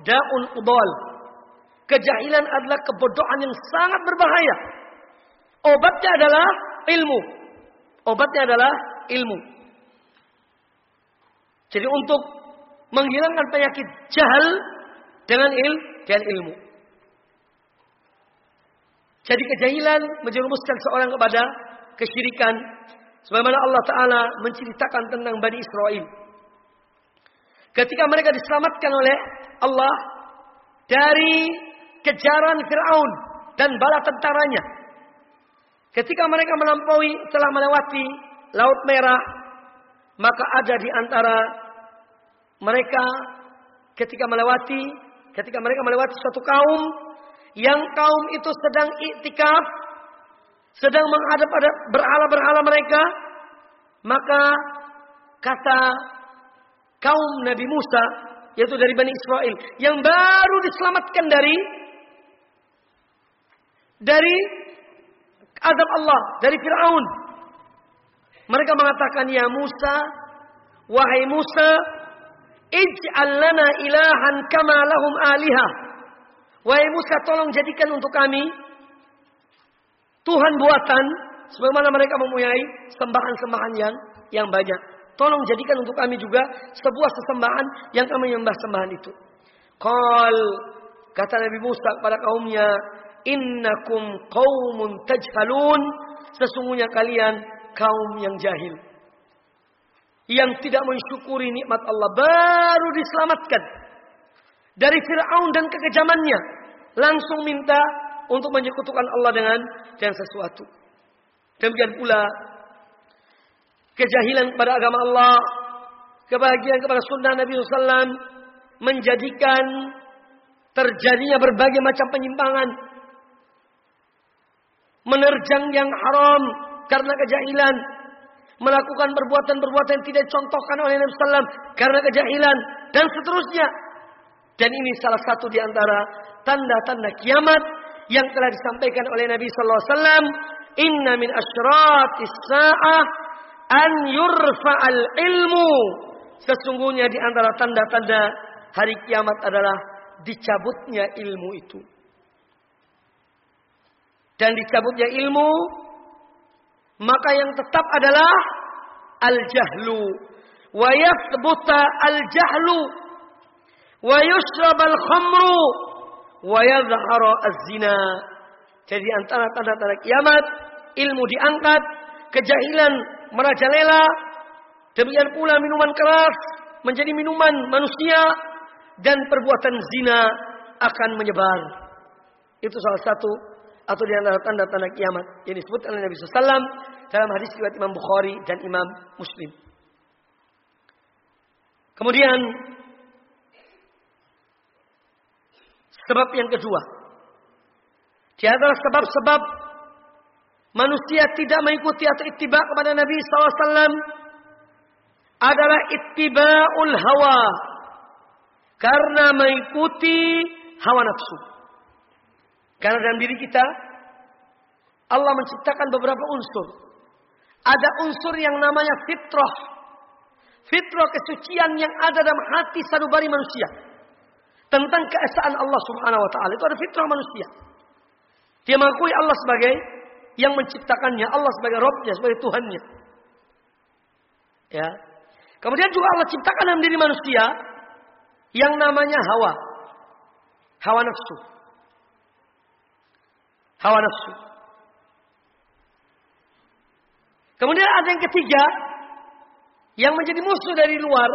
da'un udol. Kejahilan adalah kebodohan yang sangat berbahaya. Obatnya adalah ilmu. Obatnya adalah ilmu. Jadi untuk menghilangkan penyakit jahal dengan il dengan ilmu. Jadi kejahilan menjerumuskan seorang kepada kesyirikan. Sebagaimana Allah Ta'ala menceritakan tentang Bani Israel. Ketika mereka diselamatkan oleh Allah dari kejaran Fir'aun dan bala tentaranya. Ketika mereka melampaui telah melewati Laut Merah, maka ada di antara mereka ketika melewati ketika mereka melewati suatu kaum yang kaum itu sedang iktikaf, sedang menghadap pada berhala-berhala mereka, maka kata kaum Nabi Musa yaitu dari Bani Israel yang baru diselamatkan dari dari azab Allah dari Fir'aun. Mereka mengatakan, Ya Musa, wahai Musa, ij'al lana ilahan kama lahum alihah. Wahai Musa, tolong jadikan untuk kami Tuhan buatan sebagaimana mereka mempunyai sembahan-sembahan yang yang banyak. Tolong jadikan untuk kami juga sebuah sesembahan yang kami menyembah sembahan itu. Qal kata Nabi Musa kepada kaumnya, innakum qaumun tajhalun. Sesungguhnya kalian kaum yang jahil. Yang tidak mensyukuri nikmat Allah baru diselamatkan. Dari Firaun dan kekejamannya. Langsung minta untuk menyekutukan Allah dengan dengan sesuatu. Demikian pula kejahilan kepada agama Allah. Kebahagiaan kepada sunnah Nabi SAW menjadikan terjadinya berbagai macam penyimpangan menerjang yang haram karena kejahilan, melakukan perbuatan-perbuatan yang tidak dicontohkan oleh Nabi Sallam karena kejahilan dan seterusnya. Dan ini salah satu di antara tanda-tanda kiamat yang telah disampaikan oleh Nabi Sallallahu Alaihi Wasallam. Inna min asyratis sa'ah an yurfa'al ilmu. Sesungguhnya di antara tanda-tanda hari kiamat adalah dicabutnya ilmu itu dan dicabutnya ilmu, maka yang tetap adalah al-jahlu. Wa yathbuta al-jahlu wa yushrab al-khamru wa yadhharu az-zina. Jadi antara tanda-tanda kiamat, ilmu diangkat, kejahilan merajalela, demikian pula minuman keras menjadi minuman manusia dan perbuatan zina akan menyebar. Itu salah satu atau di antara tanda-tanda kiamat yang disebut oleh Nabi SAW dalam hadis riwayat Imam Bukhari dan Imam Muslim. Kemudian sebab yang kedua di antara sebab-sebab manusia tidak mengikuti atau ittiba kepada Nabi SAW adalah ittiba'ul hawa karena mengikuti hawa nafsu. Karena dalam diri kita Allah menciptakan beberapa unsur. Ada unsur yang namanya fitrah. Fitrah kesucian yang ada dalam hati sanubari manusia. Tentang keesaan Allah subhanahu wa ta'ala. Itu ada fitrah manusia. Dia mengakui Allah sebagai yang menciptakannya. Allah sebagai Robnya, sebagai Tuhannya. Ya. Kemudian juga Allah ciptakan dalam diri manusia. Yang namanya hawa. Hawa nafsu hawa nafsu. Kemudian ada yang ketiga yang menjadi musuh dari luar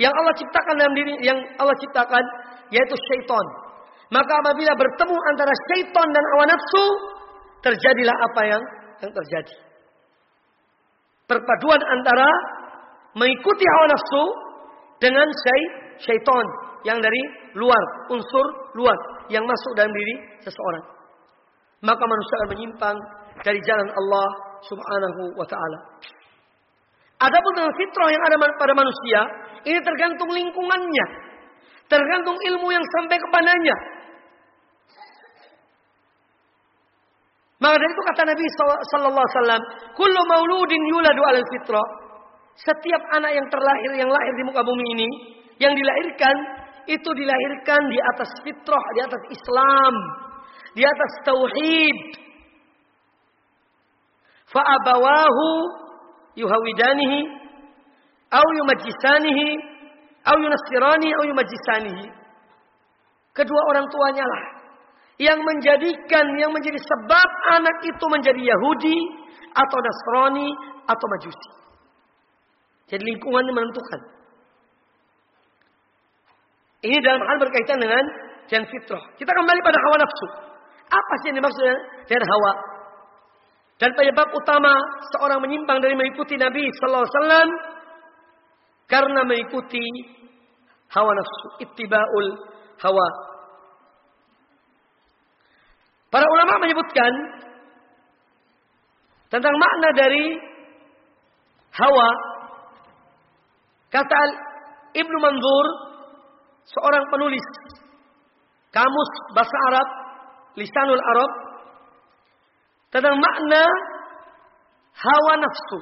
yang Allah ciptakan dalam diri yang Allah ciptakan yaitu syaitan. Maka apabila bertemu antara syaitan dan hawa nafsu terjadilah apa yang yang terjadi. Perpaduan antara mengikuti hawa nafsu dengan syaitan yang dari luar, unsur luar yang masuk dalam diri seseorang. Maka manusia akan menyimpang dari jalan Allah Subhanahu wa taala. Adapun dengan fitrah yang ada pada manusia, ini tergantung lingkungannya. Tergantung ilmu yang sampai kepadanya. Maka dari itu kata Nabi sallallahu alaihi wasallam, "Kullu mauludin yuladu 'alal fitrah." Setiap anak yang terlahir yang lahir di muka bumi ini, yang dilahirkan itu dilahirkan di atas fitrah, di atas Islam, di atas tauhid. Fa abawahu yuhawidanihi au yumajisanihi au yunassirani au yumajisanihi. Kedua orang tuanya lah yang menjadikan yang menjadi sebab anak itu menjadi Yahudi atau Nasrani atau Majusi. Jadi lingkungan menentukan. Ini dalam hal berkaitan dengan dan fitrah. Kita kembali pada hawa nafsu. Apa sih yang dimaksud dengan hawa? Dan penyebab utama seorang menyimpang dari mengikuti Nabi Sallallahu Alaihi Wasallam karena mengikuti hawa nafsu, ittibaul hawa. Para ulama menyebutkan tentang makna dari hawa. Kata Ibnu Manzur, seorang penulis kamus bahasa Arab, lisanul Arab, tentang makna hawa nafsu.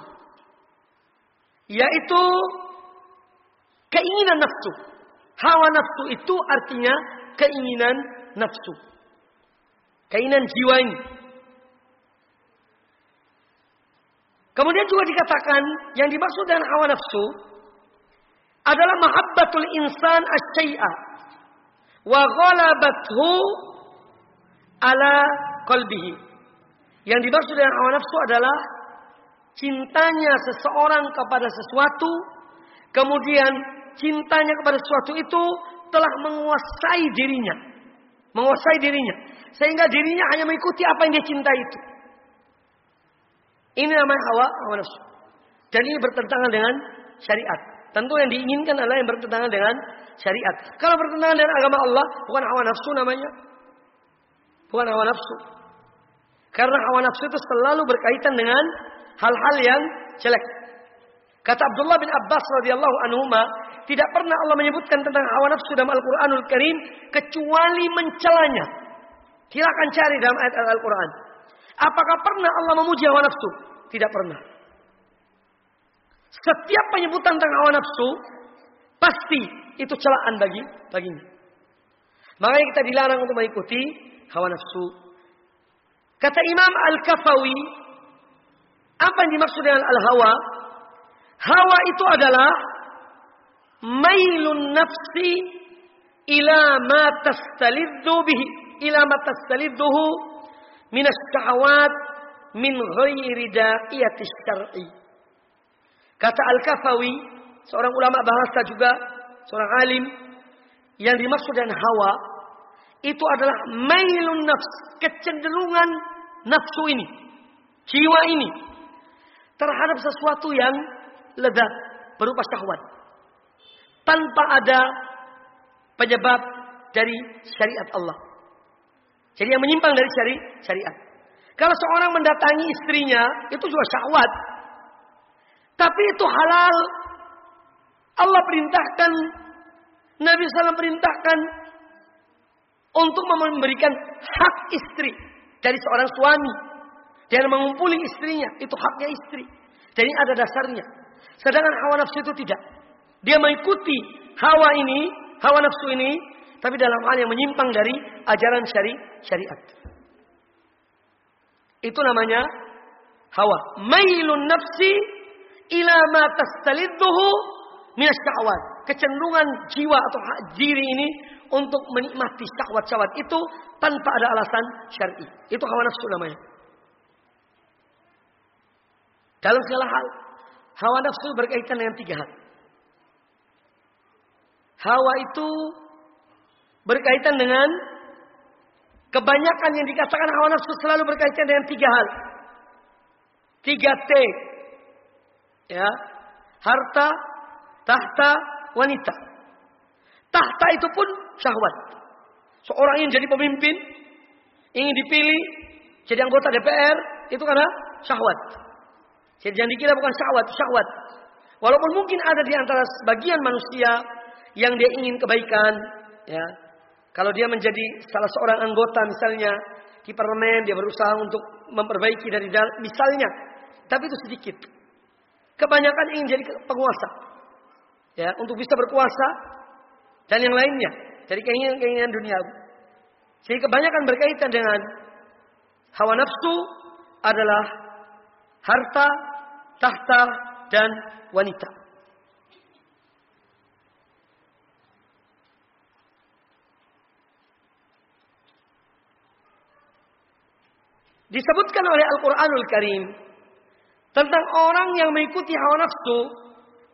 Yaitu keinginan nafsu. Hawa nafsu itu artinya keinginan nafsu. Keinginan jiwa ini. Kemudian juga dikatakan yang dimaksud dengan hawa nafsu adalah mahabbatul insan asyai'a wa ghalabathu ala qalbihi. Yang dimaksud dengan hawa nafsu adalah cintanya seseorang kepada sesuatu, kemudian cintanya kepada sesuatu itu telah menguasai dirinya. Menguasai dirinya. Sehingga dirinya hanya mengikuti apa yang dia cintai itu. Ini namanya hawa, hawa nafsu. Dan ini bertentangan dengan syariat. Tentu yang diinginkan adalah yang bertentangan dengan syariat. Kalau bertentangan dengan agama Allah, bukan hawa nafsu namanya. Bukan hawa nafsu. Karena hawa nafsu itu selalu berkaitan dengan hal-hal yang jelek. Kata Abdullah bin Abbas radhiyallahu anhu, tidak pernah Allah menyebutkan tentang hawa nafsu dalam Al-Qur'anul Karim kecuali mencelanya. Silakan cari dalam ayat Al-Qur'an. Apakah pernah Allah memuji hawa nafsu? Tidak pernah. Setiap penyebutan tentang hawa nafsu pasti itu celaan bagi baginya. Makanya kita dilarang untuk mengikuti hawa nafsu. Kata Imam Al-Kafawi, apa yang dimaksud dengan al-hawa? Hawa itu adalah mailun nafsi ila ma tastaliddu bihi, ila ma tastalidduhu min syahawat min ghairi da'iyati syar'i. Kata Al-Kafawi, seorang ulama bahasa juga, seorang alim, yang dimaksud dengan hawa itu adalah mailun nafs, kecenderungan nafsu ini, jiwa ini terhadap sesuatu yang lezat berupa syahwat tanpa ada penyebab dari syariat Allah. Jadi yang menyimpang dari syari syariat. Kalau seorang mendatangi istrinya itu juga syahwat. Tapi itu halal. Allah perintahkan Nabi SAW perintahkan untuk memberikan hak istri dari seorang suami. Dan mengumpuli istrinya. Itu haknya istri. Jadi ada dasarnya. Sedangkan hawa nafsu itu tidak. Dia mengikuti hawa ini, hawa nafsu ini, tapi dalam hal yang menyimpang dari ajaran syari syariat. Itu namanya hawa. Mailun nafsi ila ma tastalidduhu minas syahwat. Kecenderungan jiwa atau diri ini untuk menikmati syahwat-syahwat itu tanpa ada alasan syar'i. Itu hawa nafsu namanya. Dalam segala hal. Hawa nafsu berkaitan dengan tiga hal. Hawa itu berkaitan dengan kebanyakan yang dikatakan hawa nafsu selalu berkaitan dengan tiga hal. Tiga T. Ya. Harta, tahta, wanita. Tahta itu pun syahwat. Seorang yang jadi pemimpin, ingin dipilih jadi anggota DPR, itu karena syahwat. Jadi jangan dikira bukan syahwat, syahwat. Walaupun mungkin ada di antara sebagian manusia yang dia ingin kebaikan, ya. Kalau dia menjadi salah seorang anggota misalnya di parlemen, dia berusaha untuk memperbaiki dari dalam, misalnya, tapi itu sedikit. Kebanyakan ingin jadi penguasa. Ya, untuk bisa berkuasa dan yang lainnya dari keinginan-keinginan dunia. Jadi kebanyakan berkaitan dengan hawa nafsu adalah harta, tahta, dan wanita. Disebutkan oleh Al-Quranul Karim tentang orang yang mengikuti hawa nafsu,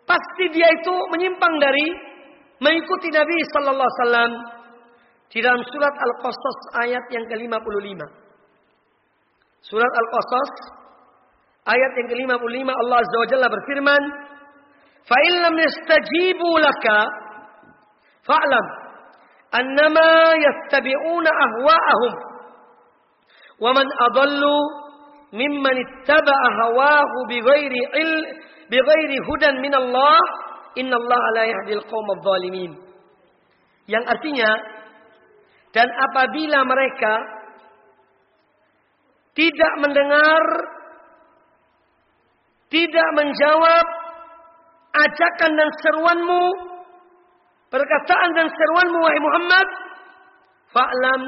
pasti dia itu menyimpang dari mengikuti Nabi Sallallahu Alaihi Wasallam di dalam surat Al-Qasas ayat yang ke-55. Surat Al-Qasas ayat yang ke-55 Allah Azza wa Jalla berfirman, "Fa in lam yastajibu laka fa'lam annama yattabi'una ahwa'ahum wa man adallu mimman ittaba'a hawahu bighairi il bighairi hudan min Allah innallaha la yahdil qaumadh dhalimin." Yang artinya dan apabila mereka tidak mendengar, tidak menjawab ajakan dan seruanmu, perkataan dan seruanmu wahai Muhammad, fa'lam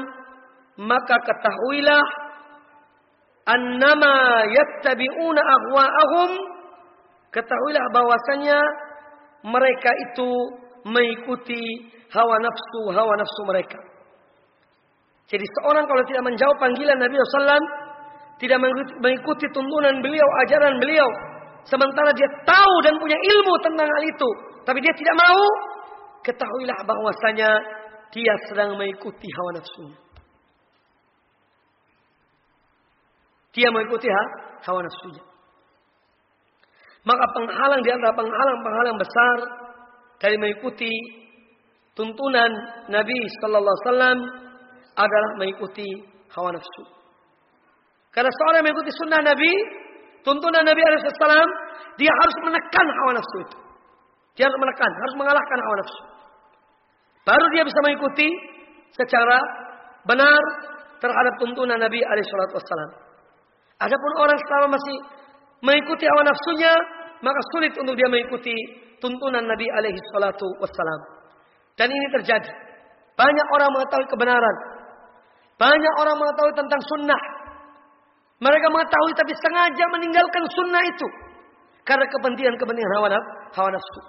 maka ketahuilah annama yattabi'una ahwa'ahum ketahuilah bahwasanya mereka itu mengikuti hawa nafsu hawa nafsu mereka. Jadi seorang kalau tidak menjawab panggilan Nabi SAW, tidak mengikuti tuntunan beliau, ajaran beliau, sementara dia tahu dan punya ilmu tentang hal itu, tapi dia tidak mau, ketahuilah bahwasanya dia sedang mengikuti hawa nafsunya. Dia mengikuti hawa nafsunya. Maka penghalang di antara penghalang-penghalang besar dari mengikuti tuntunan Nabi Sallallahu Alaihi Wasallam adalah mengikuti hawa nafsu. Karena seorang yang mengikuti sunnah Nabi, tuntunan Nabi Alaihissalam, dia harus menekan hawa nafsu itu. Dia harus menekan, harus mengalahkan hawa nafsu. Baru dia bisa mengikuti secara benar terhadap tuntunan Nabi Alaihissalam. Adapun orang selama masih mengikuti hawa nafsunya, maka sulit untuk dia mengikuti tuntunan Nabi Alaihissalam. Dan ini terjadi. Banyak orang mengetahui kebenaran, banyak orang mengetahui tentang sunnah. Mereka mengetahui tapi sengaja meninggalkan sunnah itu. Karena kepentingan-kepentingan hawa nafsu.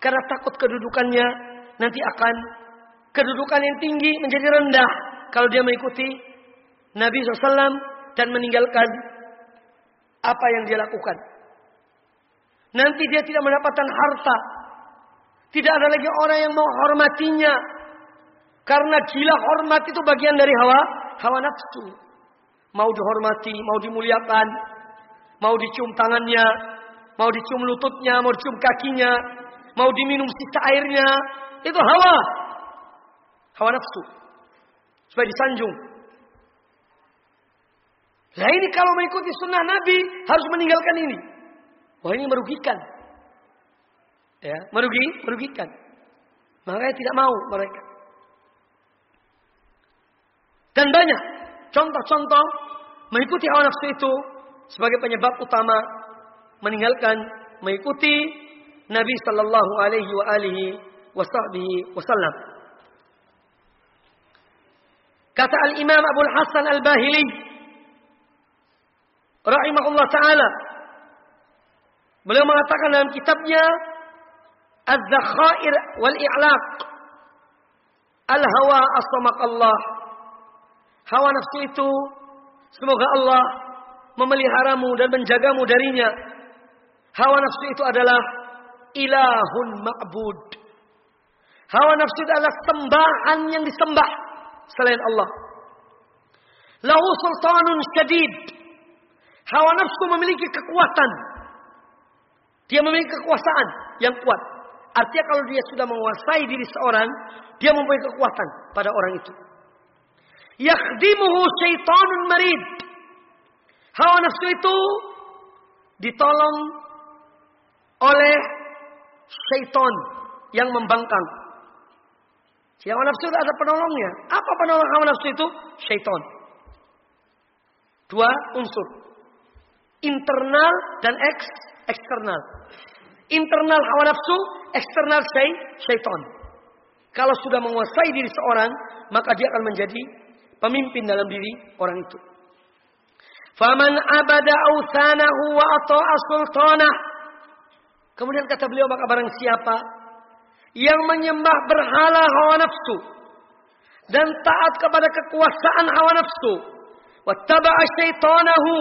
Karena takut kedudukannya nanti akan kedudukan yang tinggi menjadi rendah. Kalau dia mengikuti Nabi SAW dan meninggalkan apa yang dia lakukan. Nanti dia tidak mendapatkan harta. Tidak ada lagi orang yang menghormatinya. Karena gila hormat itu bagian dari hawa hawa nafsu. Mau dihormati, mau dimuliakan, mau dicium tangannya, mau dicium lututnya, mau dicium kakinya, mau diminum sisa airnya, itu hawa. Hawa nafsu. Supaya disanjung. Nah ini kalau mengikuti sunnah Nabi harus meninggalkan ini. Wah ini merugikan. Ya, merugi, merugikan. Makanya tidak mau mereka. Dan banyak contoh-contoh mengikuti hawa nafsu itu sebagai penyebab utama meninggalkan mengikuti Nabi sallallahu alaihi wa alihi wasallam. Kata Al-Imam Abu Hasan Al-Bahili rahimahullah taala beliau mengatakan dalam kitabnya Az-Zakhair wal I'laq Al-Hawa Asamak Allah Hawa nafsu itu semoga Allah memeliharamu dan menjagamu darinya. Hawa nafsu itu adalah ilahun ma'bud. Hawa nafsu itu adalah sembahan yang disembah selain Allah. Lahu sultanun syadid. Hawa nafsu memiliki kekuatan. Dia memiliki kekuasaan yang kuat. Artinya kalau dia sudah menguasai diri seorang, dia mempunyai kekuatan pada orang itu. Yakhdimuhu syaitanun marid. Hawa nafsu itu ditolong oleh syaitan yang membangkang. Si hawa nafsu itu ada penolongnya. Apa penolong hawa nafsu itu? Syaitan. Dua unsur. Internal dan eks, eksternal. Internal hawa nafsu, eksternal say, syaitan. Kalau sudah menguasai diri seorang, maka dia akan menjadi pemimpin dalam diri orang itu. Faman abada awthanahu wa ata'a sultanah. Kemudian kata beliau maka barang siapa yang menyembah berhala hawa nafsu dan taat kepada kekuasaan hawa nafsu wattaba'a syaitanahu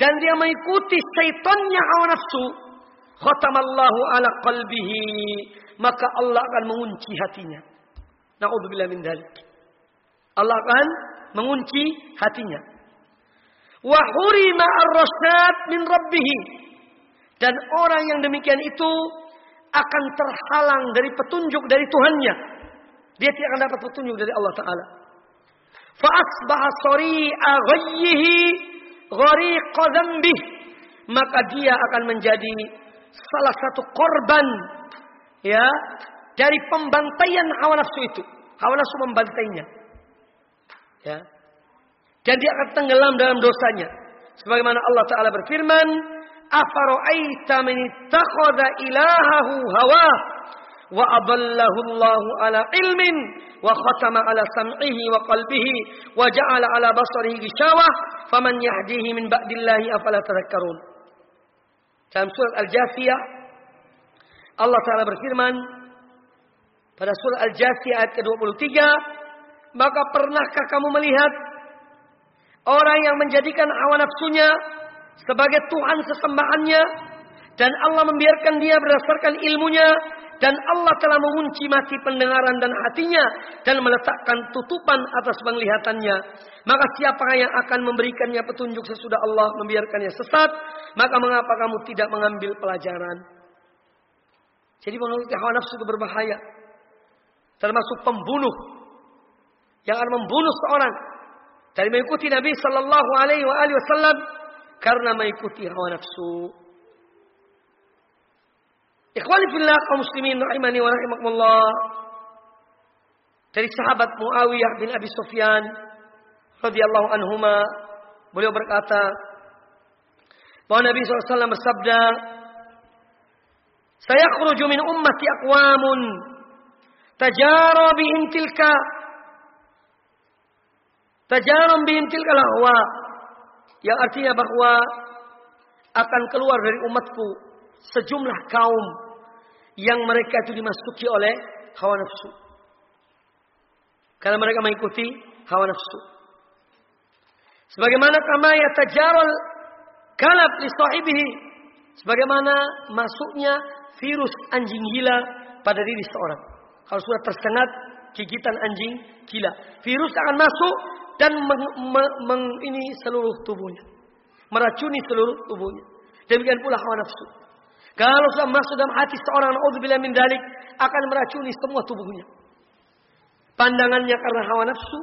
dan dia mengikuti syaitannya hawa nafsu. Khatamallahu ala qalbihi. Maka Allah akan mengunci hatinya. Naudzubillah min dzalik Allah akan mengunci hatinya. Wa hurima ar-rasyad min rabbih dan orang yang demikian itu akan terhalang dari petunjuk dari Tuhannya. Dia tidak akan dapat petunjuk dari Allah taala. Fa asbaha sari'a ghayyihi ghariqa dzambih maka dia akan menjadi salah satu korban ya dari pembantaian hawa nafsu itu. Hawa nafsu membantainya. Ya. Dan dia akan tenggelam dalam dosanya. Sebagaimana Allah taala berfirman afara'aita man ittakhadha ilahahu hawa wa adallahu Allah ala ilmin wa khatama ala sam'ihi wa qalbihi wa ja'ala ala basarihi gishawah faman yahdihi min ba'dillahi afala tadhakkarun. Dalam surat Al-Jasiyah Allah Ta'ala berfirman pada surat Al-Jasiyah ayat ke-23 maka pernahkah kamu melihat orang yang menjadikan hawa nafsunya sebagai Tuhan sesembahannya dan Allah membiarkan dia berdasarkan ilmunya dan Allah telah mengunci mati pendengaran dan hatinya dan meletakkan tutupan atas penglihatannya. Maka siapa yang akan memberikannya petunjuk sesudah Allah membiarkannya sesat, maka mengapa kamu tidak mengambil pelajaran? Jadi menurut hawa nafsu itu berbahaya. Termasuk pembunuh yang akan membunuh seorang dari mengikuti Nabi Shallallahu Alaihi Wasallam karena mengikuti hawa nafsu. Ikhwani fillah kaum muslimin rahimani wa rahimakumullah. Dari sahabat Muawiyah bin Abi Sufyan radhiyallahu anhuma beliau berkata bahwa Nabi SAW bersabda saya khruju min ummati aqwamun tajara bihim tilka tajarum bihim tilka lahwa yang artinya bahwa akan keluar dari umatku sejumlah kaum yang mereka itu dimasuki oleh hawa nafsu. Karena mereka mengikuti hawa nafsu. Sebagaimana kama yatajarul kalab li sahibihi. Sebagaimana masuknya virus anjing gila pada diri seorang. Kalau sudah tersengat gigitan anjing gila, virus akan masuk dan meng, meng, meng, ini seluruh tubuhnya. Meracuni seluruh tubuhnya. Demikian pula hawa nafsu. Kalau sudah masuk dalam hati seorang naudzubillah min dalik akan meracuni semua tubuhnya. Pandangannya karena hawa nafsu,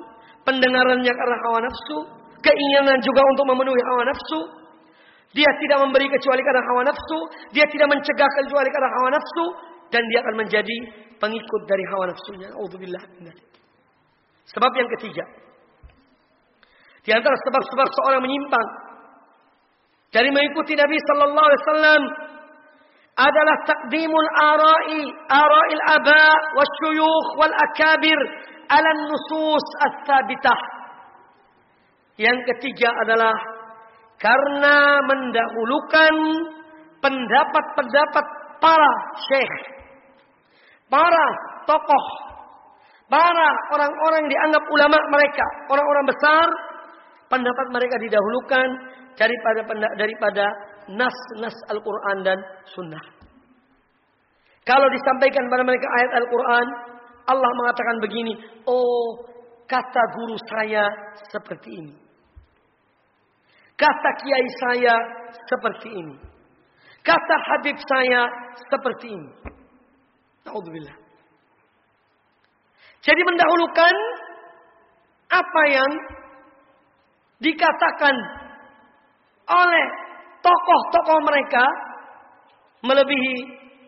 pendengarannya karena hawa nafsu, keinginan juga untuk memenuhi hawa nafsu. Dia tidak memberi kecuali karena hawa nafsu, dia tidak mencegah kecuali karena hawa nafsu dan dia akan menjadi pengikut dari hawa nafsunya. Naudzubillah min dalik. Sebab yang ketiga, di antara sebab-sebab seorang menyimpang dari mengikuti Nabi sallallahu alaihi wasallam adalah takdimul ara'i ara'il aba wasyuyukh wal akabir ala nusus ats-tsabitah. Yang ketiga adalah karena mendahulukan pendapat-pendapat para syekh, para tokoh, para orang-orang yang dianggap ulama mereka, orang-orang besar, pendapat mereka didahulukan daripada daripada nas-nas Al-Quran dan Sunnah. Kalau disampaikan pada mereka ayat Al-Quran, Allah mengatakan begini, oh kata guru saya seperti ini. Kata kiai saya seperti ini. Kata habib saya seperti ini. Alhamdulillah. Jadi mendahulukan apa yang dikatakan oleh tokoh-tokoh mereka melebihi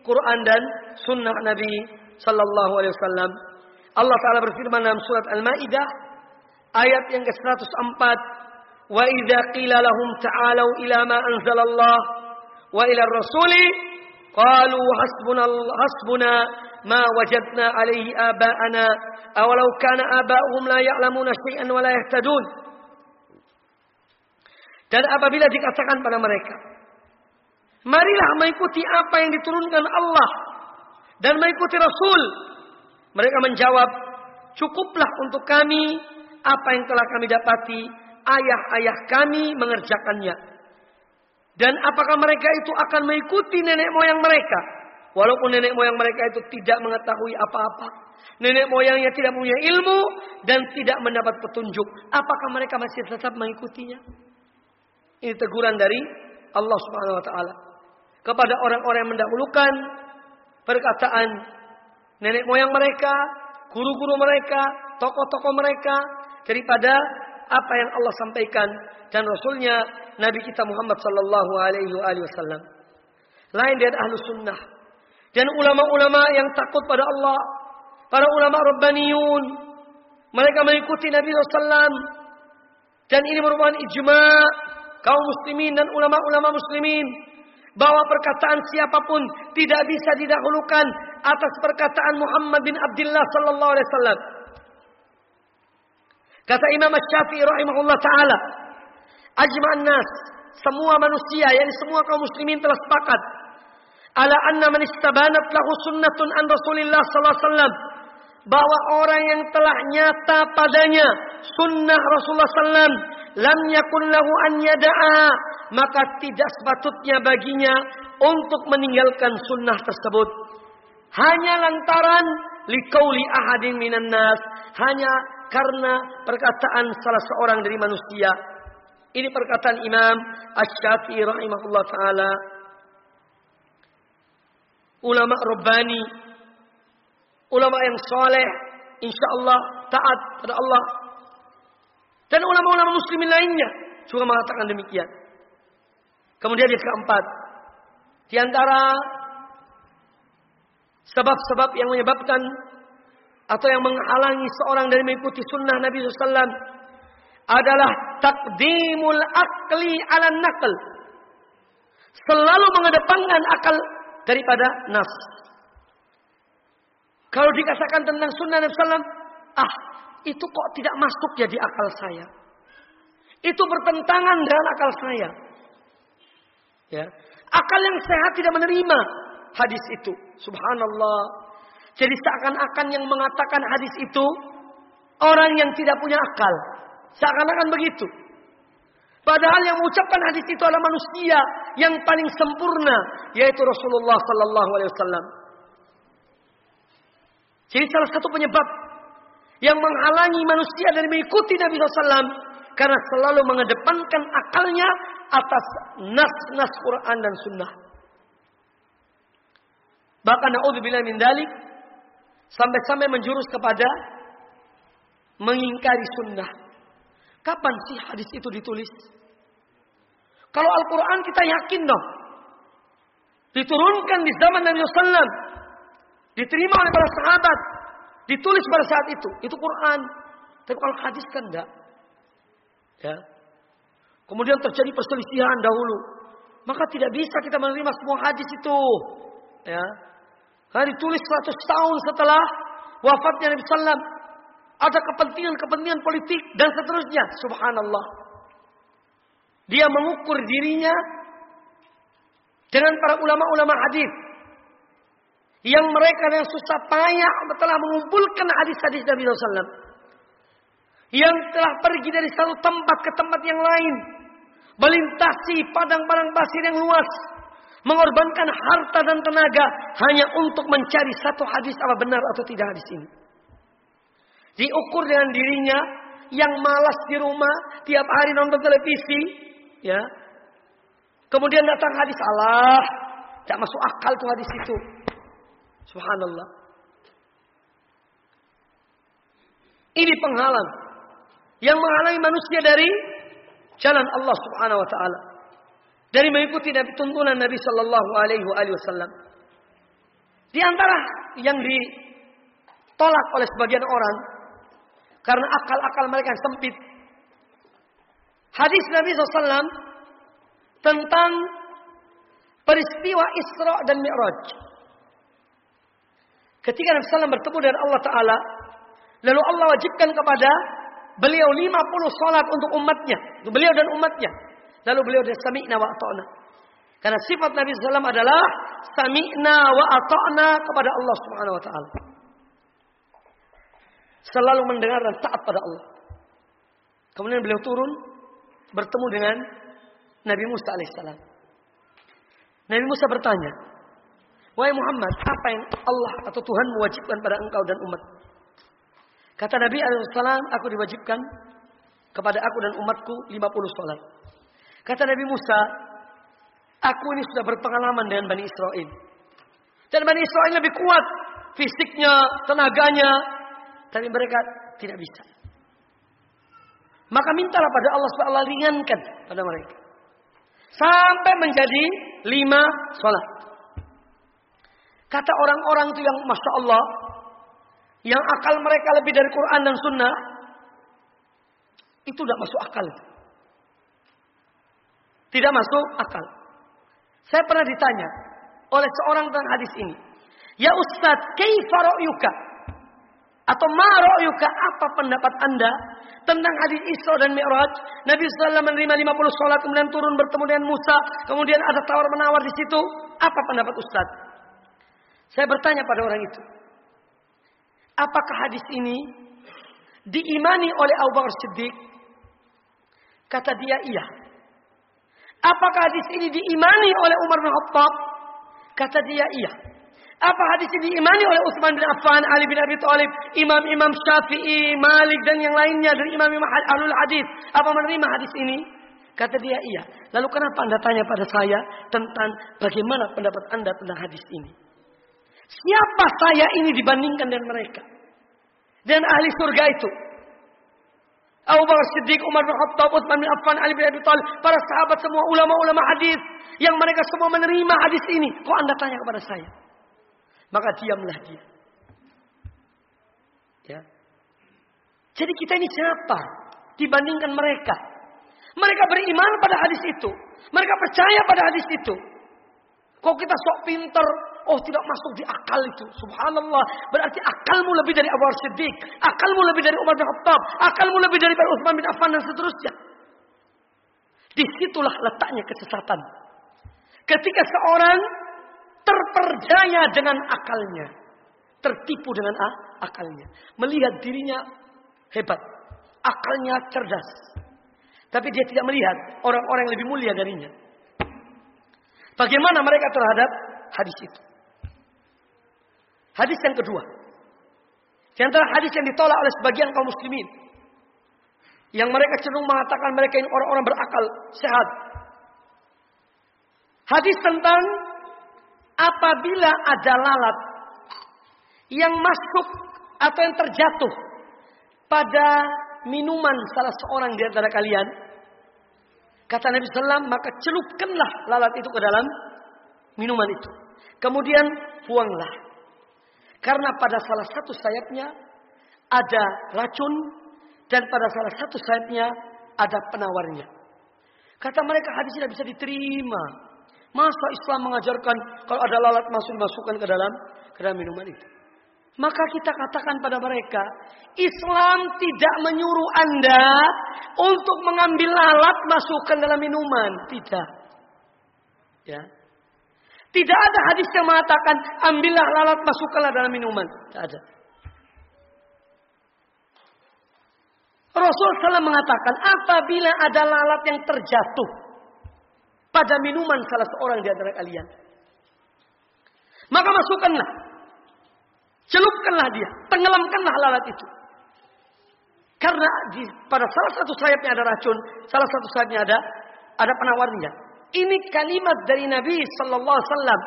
Quran dan sunnah Nabi Sallallahu Alaihi Wasallam. Allah Taala berfirman dalam surat Al-Maidah ayat yang ke-104, "Wa idza qila lahum ta'alu ila ma anzalallah wa ila rasuli qalu hasbuna hasbuna ma wajadna alaihi aba'ana awalau kana aba'uhum la ya'lamuna syai'an wa la yahtadun." Dan apabila dikatakan pada mereka, marilah mengikuti apa yang diturunkan Allah dan mengikuti Rasul. Mereka menjawab, cukuplah untuk kami apa yang telah kami dapati, ayah-ayah kami mengerjakannya. Dan apakah mereka itu akan mengikuti nenek moyang mereka? Walaupun nenek moyang mereka itu tidak mengetahui apa-apa. Nenek moyangnya tidak punya ilmu dan tidak mendapat petunjuk. Apakah mereka masih tetap mengikutinya? Ini teguran dari Allah Subhanahu wa taala. Kepada orang-orang yang mendahulukan perkataan nenek moyang mereka, guru-guru mereka, tokoh-tokoh mereka daripada apa yang Allah sampaikan dan Rasulnya Nabi kita Muhammad Sallallahu Alaihi Wasallam. Lain dari ahlu sunnah. Dan ulama-ulama yang takut pada Allah, para ulama Rabbaniyun, mereka mengikuti Nabi Sallam dan ini merupakan ijma' kaum muslimin dan ulama-ulama muslimin bahwa perkataan siapa pun tidak bisa didahulukan atas perkataan Muhammad bin Abdullah sallallahu alaihi wasallam. Kata Imam Syafi'i rahimahullah taala, ajma'an nas, semua manusia yakni semua kaum muslimin telah sepakat ala anna man istabanat lahu sunnatun an Rasulillah sallallahu alaihi wasallam bahwa orang yang telah nyata padanya sunnah Rasulullah sallam lam yakun lahu an yada'a maka tidak sepatutnya baginya untuk meninggalkan sunnah tersebut. Hanya lantaran liqauli ahadin minan nas hanya karena perkataan salah seorang dari manusia. Ini perkataan Imam Asy-Syafi'i rahimahullah taala. Ulama rabbani ulama yang soleh insyaallah taat pada Allah dan ulama-ulama muslimin lainnya juga mengatakan demikian. Kemudian yang keempat, di antara sebab-sebab yang menyebabkan atau yang menghalangi seorang dari mengikuti sunnah Nabi SAW adalah takdimul akli ala nakal. Selalu mengedepankan akal daripada nas. Kalau dikatakan tentang sunnah Nabi SAW, ah itu kok tidak masuk jadi akal saya. Itu bertentangan dengan akal saya. Ya. Akal yang sehat tidak menerima hadis itu. Subhanallah. Jadi seakan-akan yang mengatakan hadis itu orang yang tidak punya akal. Seakan-akan begitu. Padahal yang mengucapkan hadis itu adalah manusia yang paling sempurna, yaitu Rasulullah Sallallahu Alaihi Wasallam. Jadi salah satu penyebab yang menghalangi manusia dari mengikuti Nabi SAW karena selalu mengedepankan akalnya atas nas-nas Quran dan Sunnah. Bahkan naudzubillah min dalik sampai-sampai menjurus kepada mengingkari sunnah. Kapan sih hadis itu ditulis? Kalau Al-Quran kita yakin dong. Diturunkan di zaman Nabi SAW. Diterima oleh para sahabat. Ditulis pada saat itu. Itu Quran. Tapi kalau hadis kan enggak. Ya. Kemudian terjadi perselisihan dahulu. Maka tidak bisa kita menerima semua hadis itu. Ya. Karena ditulis 100 tahun setelah wafatnya Nabi Sallam. Ada kepentingan-kepentingan politik dan seterusnya. Subhanallah. Dia mengukur dirinya dengan para ulama-ulama hadis yang mereka yang susah payah telah mengumpulkan hadis-hadis Nabi SAW. Yang telah pergi dari satu tempat ke tempat yang lain. melintasi padang-padang pasir yang luas, mengorbankan harta dan tenaga hanya untuk mencari satu hadis apa benar atau tidak hadis ini. Diukur dengan dirinya yang malas di rumah, tiap hari nonton televisi, ya. Kemudian datang hadis Allah, tidak masuk akal tuh hadis itu. Subhanallah. Ini penghalang yang menghalangi manusia dari jalan Allah Subhanahu wa taala. Dari mengikuti Nabi tuntunan Nabi sallallahu alaihi wasallam. Di antara yang ditolak oleh sebagian orang karena akal-akal mereka sempit. Hadis Nabi SAW tentang peristiwa Isra dan Mi'raj. Ketika Nabi SAW bertemu dengan Allah Ta'ala, lalu Allah wajibkan kepada beliau 50 salat untuk umatnya. Beliau dan umatnya. Lalu beliau dia sami'na wa ata'na. Karena sifat Nabi SAW adalah sami'na wa ata'na kepada Allah Subhanahu wa taala. Selalu mendengar dan taat pada Allah. Kemudian beliau turun bertemu dengan Nabi Musa alaihissalam. Nabi Musa bertanya, Wahai Muhammad, apa yang Allah atau Tuhan mewajibkan pada engkau dan umat? Kata Nabi alaihissalam, aku diwajibkan kepada aku dan umatku 50 sholat. Kata Nabi Musa, aku ini sudah berpengalaman dengan Bani Israel. Dan Bani Israel lebih kuat fisiknya, tenaganya, tapi mereka tidak bisa. Maka mintalah pada Allah SWT ringankan pada mereka. Sampai menjadi lima sholat. Kata orang-orang itu yang Masya Allah. Yang akal mereka lebih dari Quran dan Sunnah. Itu tidak masuk akal. Tidak masuk akal. Saya pernah ditanya oleh seorang tentang hadis ini. Ya Ustadz, kaifa ra'yuka? Atau ma'ra'yuka apa pendapat anda tentang hadis Isra dan Mi'raj? Nabi SAW menerima 50 sholat kemudian turun bertemu dengan Musa. Kemudian ada tawar menawar di situ. Apa pendapat Ustaz? Saya bertanya pada orang itu. Apakah hadis ini diimani oleh Abu Bakar Siddiq? Kata dia iya. Apakah hadis ini diimani oleh Umar bin Khattab? Kata dia iya. Apa hadis ini diimani oleh Utsman bin Affan, Ali bin Abi Thalib, imam-imam Syafi'i, Malik dan yang lainnya dari imam-imam ahlul hadis? Apa menerima hadis ini? Kata dia iya. Lalu kenapa anda tanya pada saya tentang bagaimana pendapat anda tentang hadis ini? Siapa saya ini dibandingkan dengan mereka? Dan ahli surga itu. Abu Bakar Siddiq, Umar bin Khattab, Utsman bin Affan, Ali bin Abi Thalib, para sahabat semua ulama-ulama hadis yang mereka semua menerima hadis ini. Kok Anda tanya kepada saya? Maka diamlah dia. Ya. Jadi kita ini siapa dibandingkan mereka? Mereka beriman pada hadis itu. Mereka percaya pada hadis itu. Kok kita sok pinter, oh tidak masuk di akal itu. Subhanallah. Berarti akalmu lebih dari Abu Siddiq. Akalmu lebih dari Umar bin Khattab. Akalmu lebih dari Utsman bin Affan dan seterusnya. Di situlah letaknya kesesatan. Ketika seorang terperdaya dengan akalnya. Tertipu dengan akalnya. Melihat dirinya hebat. Akalnya cerdas. Tapi dia tidak melihat orang-orang yang lebih mulia darinya. Bagaimana mereka terhadap hadis itu. Hadis yang kedua. Di antara hadis yang ditolak oleh sebagian kaum muslimin. Yang mereka cenderung mengatakan mereka ini orang-orang berakal, sehat. Hadis tentang apabila ada lalat yang masuk atau yang terjatuh pada minuman salah seorang di antara kalian, kata Nabi Sallam, maka celupkanlah lalat itu ke dalam minuman itu. Kemudian buanglah. Karena pada salah satu sayapnya ada racun dan pada salah satu sayapnya ada penawarnya. Kata mereka hadis tidak bisa diterima. Masa Islam mengajarkan kalau ada lalat masuk masukkan ke dalam ke dalam minuman itu. Maka kita katakan pada mereka, Islam tidak menyuruh Anda untuk mengambil lalat masukkan dalam minuman, tidak. Ya. Tidak ada hadis yang mengatakan ambillah lalat masukkanlah dalam minuman, tidak ada. Rasul SAW mengatakan apabila ada lalat yang terjatuh pada minuman salah seorang di antara kalian. Maka masukkanlah. Celupkanlah dia. Tenggelamkanlah lalat itu. Karena di, pada salah satu sayapnya ada racun. Salah satu sayapnya ada ada penawarnya. Ini kalimat dari Nabi Sallallahu Alaihi Wasallam.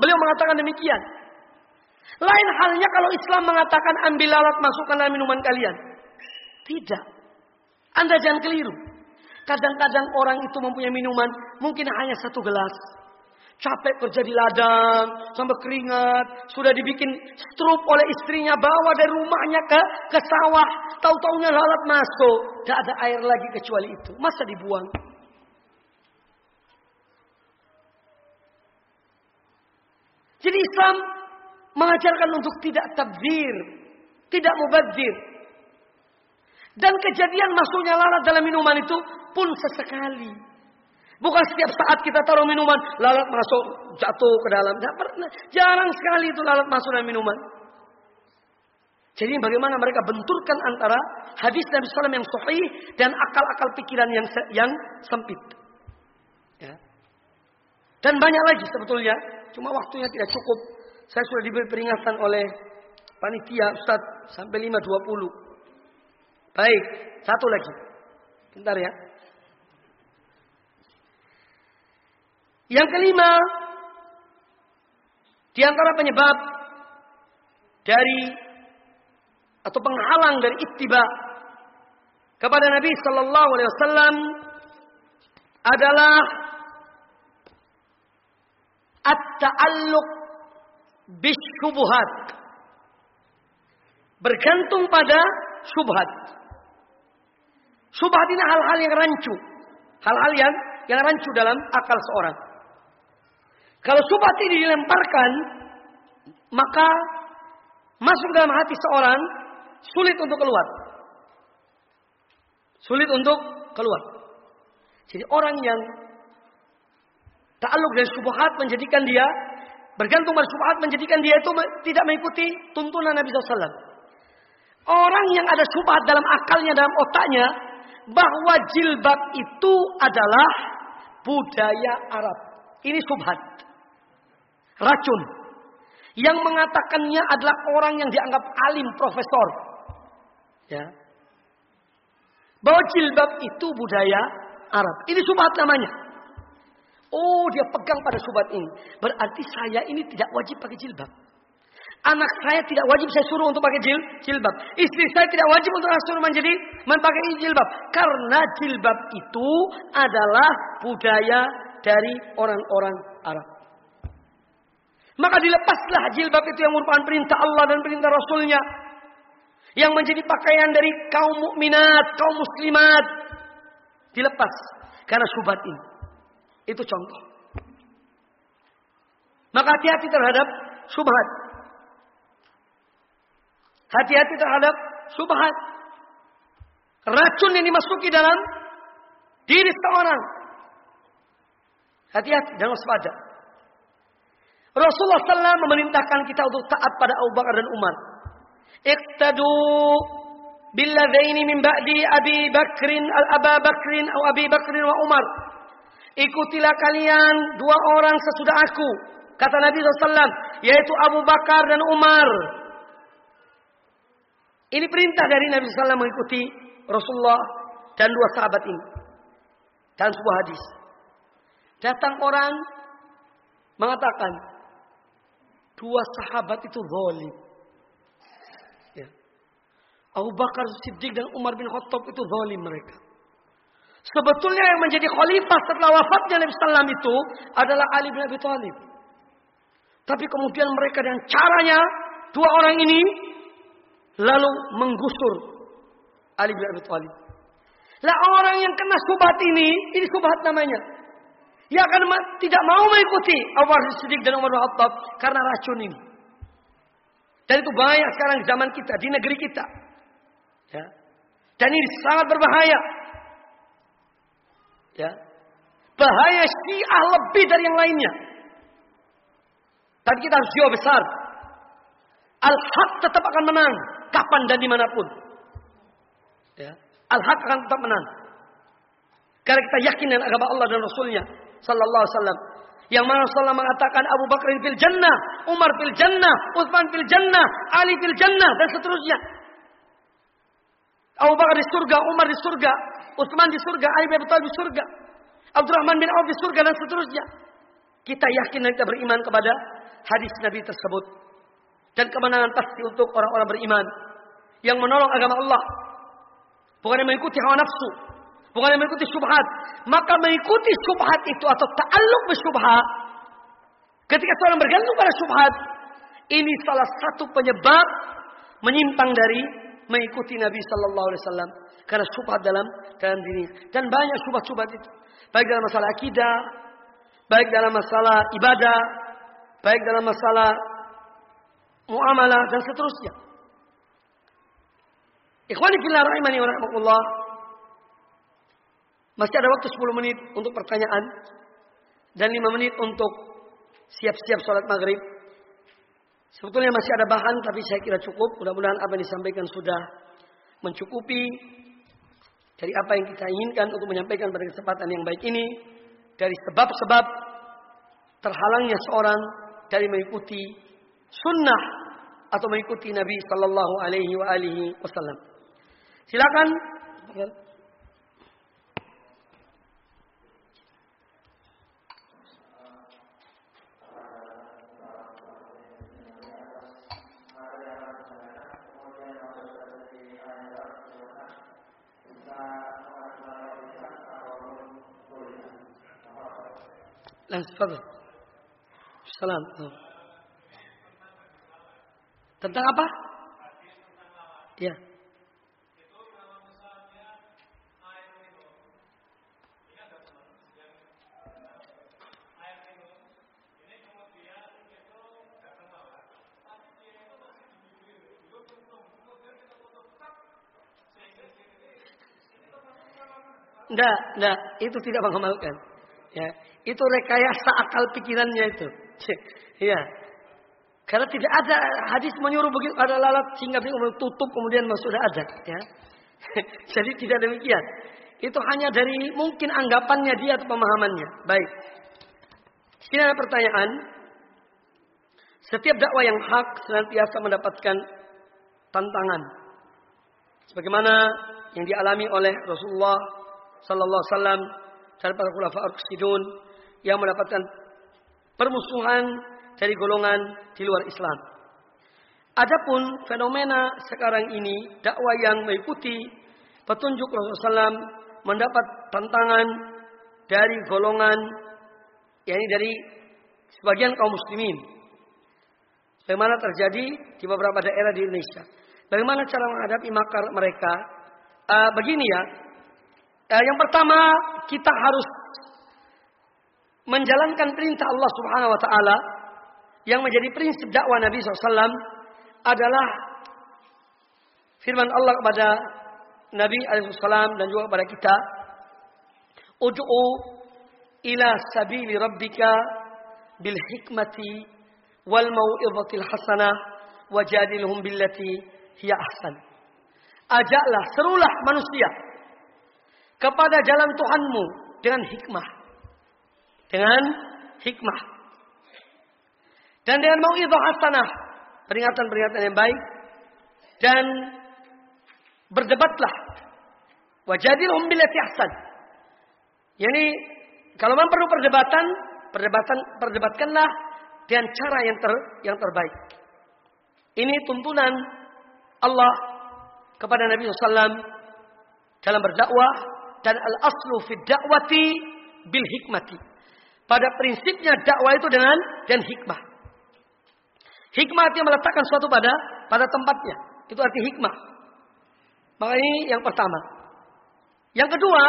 Beliau mengatakan demikian. Lain halnya kalau Islam mengatakan ambil lalat masukkan dalam minuman kalian. Tidak. Anda jangan keliru. Kadang-kadang orang itu mempunyai minuman mungkin hanya satu gelas. Capek kerja di ladang, sampai keringat, sudah dibikin strup oleh istrinya, bawa dari rumahnya ke ke sawah, tahu-taunya lalat masuk, tidak ada air lagi kecuali itu. Masa dibuang? Jadi Islam mengajarkan untuk tidak tabzir, tidak mubadzir. Dan kejadian masuknya lalat dalam minuman itu pun sesekali. Bukan setiap saat kita taruh minuman, lalat masuk, jatuh ke dalam. Tidak pernah. Jarang sekali itu lalat masuk dalam minuman. Jadi bagaimana mereka benturkan antara hadis Nabi SAW yang sahih dan akal-akal pikiran yang yang sempit. Ya. Dan banyak lagi sebetulnya. Cuma waktunya tidak cukup. Saya sudah diberi peringatan oleh panitia Ustaz sampai 5.20. Baik, satu lagi. Bentar ya. Yang kelima, di antara penyebab dari atau penghalang dari ittiba kepada Nabi Sallallahu Alaihi Wasallam adalah at-ta'alluq bisyubuhat. Bergantung pada syubhat. Syubhat ini hal-hal yang rancu. Hal-hal yang yang rancu dalam akal seorang. Kalau subhat ini dilemparkan, maka masuk dalam hati seorang sulit untuk keluar. Sulit untuk keluar. Jadi orang yang ta'aluk dari subhat menjadikan dia bergantung pada subhat menjadikan dia itu tidak mengikuti tuntunan Nabi SAW. Orang yang ada subhat dalam akalnya, dalam otaknya, bahwa jilbab itu adalah budaya Arab. Ini subhat racun. Yang mengatakannya adalah orang yang dianggap alim, profesor. Ya. Bahwa jilbab itu budaya Arab. Ini subat namanya. Oh, dia pegang pada subat ini. Berarti saya ini tidak wajib pakai jilbab. Anak saya tidak wajib saya suruh untuk pakai jil, jilbab. Istri saya tidak wajib untuk saya suruh menjadi memakai jilbab. Karena jilbab itu adalah budaya dari orang-orang Arab. Maka dilepaslah jilbab itu yang merupakan perintah Allah dan perintah Rasulnya. Yang menjadi pakaian dari kaum mukminat, kaum muslimat. Dilepas. Karena syubhat ini. Itu contoh. Maka hati-hati terhadap syubhat. Hati-hati terhadap syubhat. Racun yang dimasuki dalam diri seorang. Hati-hati, jangan waspada. Rasulullah SAW memerintahkan kita untuk taat pada Abu Bakar dan Umar. Iqtadu billadaini min ba'di Abi Bakrin al-Aba Bakrin atau Abi Bakrin wa Umar. Ikutilah kalian dua orang sesudah aku. Kata Nabi SAW. Yaitu Abu Bakar dan Umar. Ini perintah dari Nabi SAW mengikuti Rasulullah dan dua sahabat ini. Dan sebuah hadis. Datang orang mengatakan, Dua sahabat itu zalim. Ya. Abu Bakar Siddiq dan Umar bin Khattab itu zalim mereka. Sebetulnya yang menjadi khalifah setelah wafatnya Nabi Sallam itu adalah Ali bin Abi Thalib. Tapi kemudian mereka dengan caranya dua orang ini lalu menggusur Ali bin Abi Thalib. Lah orang yang kena subat ini, ini subat namanya. Ia akan tidak mau mengikuti Bakar Siddiq dan Umar bin Khattab karena racun ini. Dan itu bahaya sekarang zaman kita, di negeri kita. Ya. Dan ini sangat berbahaya. Ya. Bahaya Syiah lebih dari yang lainnya. Tapi kita harus jiwa besar. Al-Haq tetap akan menang. Kapan dan di mana pun. Ya. Al-Haq akan tetap menang. Karena kita yakin dengan agama Allah dan Rasulnya. Sallallahu alaihi wasallam. Yang mana Rasulullah mengatakan Abu Bakar fil jannah, Umar fil jannah, Utsman fil jannah, Ali fil jannah dan seterusnya. Abu Bakar di surga, Umar di surga, Utsman di surga, Ali bin Abi Thalib di surga. Abdurrahman bin Auf di surga dan seterusnya. Kita yakin dan kita beriman kepada hadis Nabi tersebut. Dan kemenangan pasti untuk orang-orang beriman. Yang menolong agama Allah. Bukan yang mengikuti hawa nafsu. Bukan yang mengikuti syubhat. Maka mengikuti syubhat itu atau ta'aluk bersyubhat. Ketika seorang bergantung pada syubhat. Ini salah satu penyebab menyimpang dari mengikuti Nabi Sallallahu Alaihi Wasallam karena syubhat dalam dalam diri dan banyak syubhat-syubhat itu baik dalam masalah akidah, baik dalam masalah ibadah, baik dalam masalah muamalah dan seterusnya. Ikhwani fillah rahimani wa rahmatullah. Masih ada waktu 10 menit untuk pertanyaan dan 5 menit untuk siap-siap sholat maghrib. Sebetulnya masih ada bahan tapi saya kira cukup. Mudah-mudahan apa yang disampaikan sudah mencukupi dari apa yang kita inginkan untuk menyampaikan pada kesempatan yang baik ini. Dari sebab-sebab terhalangnya seorang dari mengikuti sunnah atau mengikuti Nabi Sallallahu Alaihi Wasallam. Silakan. Nah, Salam. Tentang apa? Ya. Enggak, enggak, itu tidak mengamalkan. Ya, itu rekayasa akal pikirannya itu. Iya. Karena tidak ada hadis menyuruh begitu ada lalat sehingga tutup kemudian sudah ada. Ya. Jadi tidak demikian. Itu hanya dari mungkin anggapannya dia atau pemahamannya. Baik. Sini ada pertanyaan. Setiap dakwah yang hak senantiasa mendapatkan tantangan. Sebagaimana yang dialami oleh Rasulullah Sallallahu Alaihi Wasallam dan para khulafa ar-rasyidun yang mendapatkan permusuhan dari golongan di luar Islam. Adapun fenomena sekarang ini dakwah yang mengikuti petunjuk Rasulullah SAW mendapat tantangan dari golongan yakni dari sebagian kaum muslimin. Bagaimana terjadi di beberapa daerah di Indonesia. Bagaimana cara menghadapi makar mereka? Uh, begini ya. Uh, yang pertama kita harus menjalankan perintah Allah Subhanahu wa taala yang menjadi prinsip dakwah Nabi SAW adalah firman Allah kepada Nabi SAW dan juga kepada kita. Udu'u ila sabili rabbika bil hikmati wal mau'izatil hasanah wajadilhum billati hiya ahsan. Ajaklah, serulah manusia kepada jalan Tuhanmu dengan hikmah dengan hikmah. Dan dengan mau'idhah hasanah, peringatan-peringatan yang baik dan berdebatlah. Wajadilhum billati ahsan. Yani kalau memang perlu perdebatan, perdebatan perdebatkanlah dengan cara yang ter, yang terbaik. Ini tuntunan Allah kepada Nabi SAW dalam berdakwah dan al aslu fi dakwati bil hikmati. Pada prinsipnya dakwah itu dengan dan hikmah. Hikmah artinya meletakkan suatu pada pada tempatnya. Itu arti hikmah. Maka ini yang pertama. Yang kedua,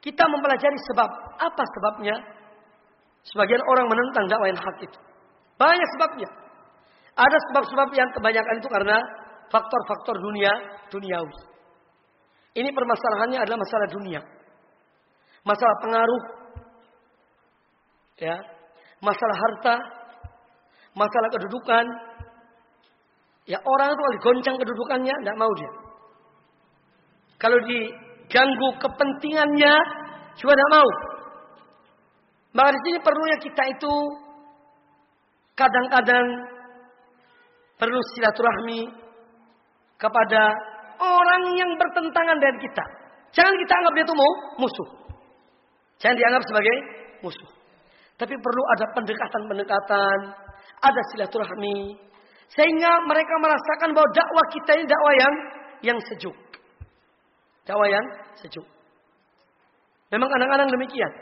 kita mempelajari sebab. Apa sebabnya? Sebagian orang menentang dakwah yang hak itu. Banyak sebabnya. Ada sebab-sebab yang kebanyakan itu karena faktor-faktor dunia, duniawi. Ini permasalahannya adalah masalah dunia masalah pengaruh, ya, masalah harta, masalah kedudukan. Ya orang itu kalau digoncang kedudukannya, tidak mau dia. Kalau di ganggu kepentingannya, juga tidak mau. Maka di sini perlunya kita itu kadang-kadang perlu silaturahmi kepada orang yang bertentangan dengan kita. Jangan kita anggap dia itu mau musuh. Jangan dianggap sebagai musuh. Tapi perlu ada pendekatan-pendekatan, ada silaturahmi, sehingga mereka merasakan bahwa dakwah kita ini dakwah yang yang sejuk. Dakwah yang sejuk. Memang kadang-kadang demikian.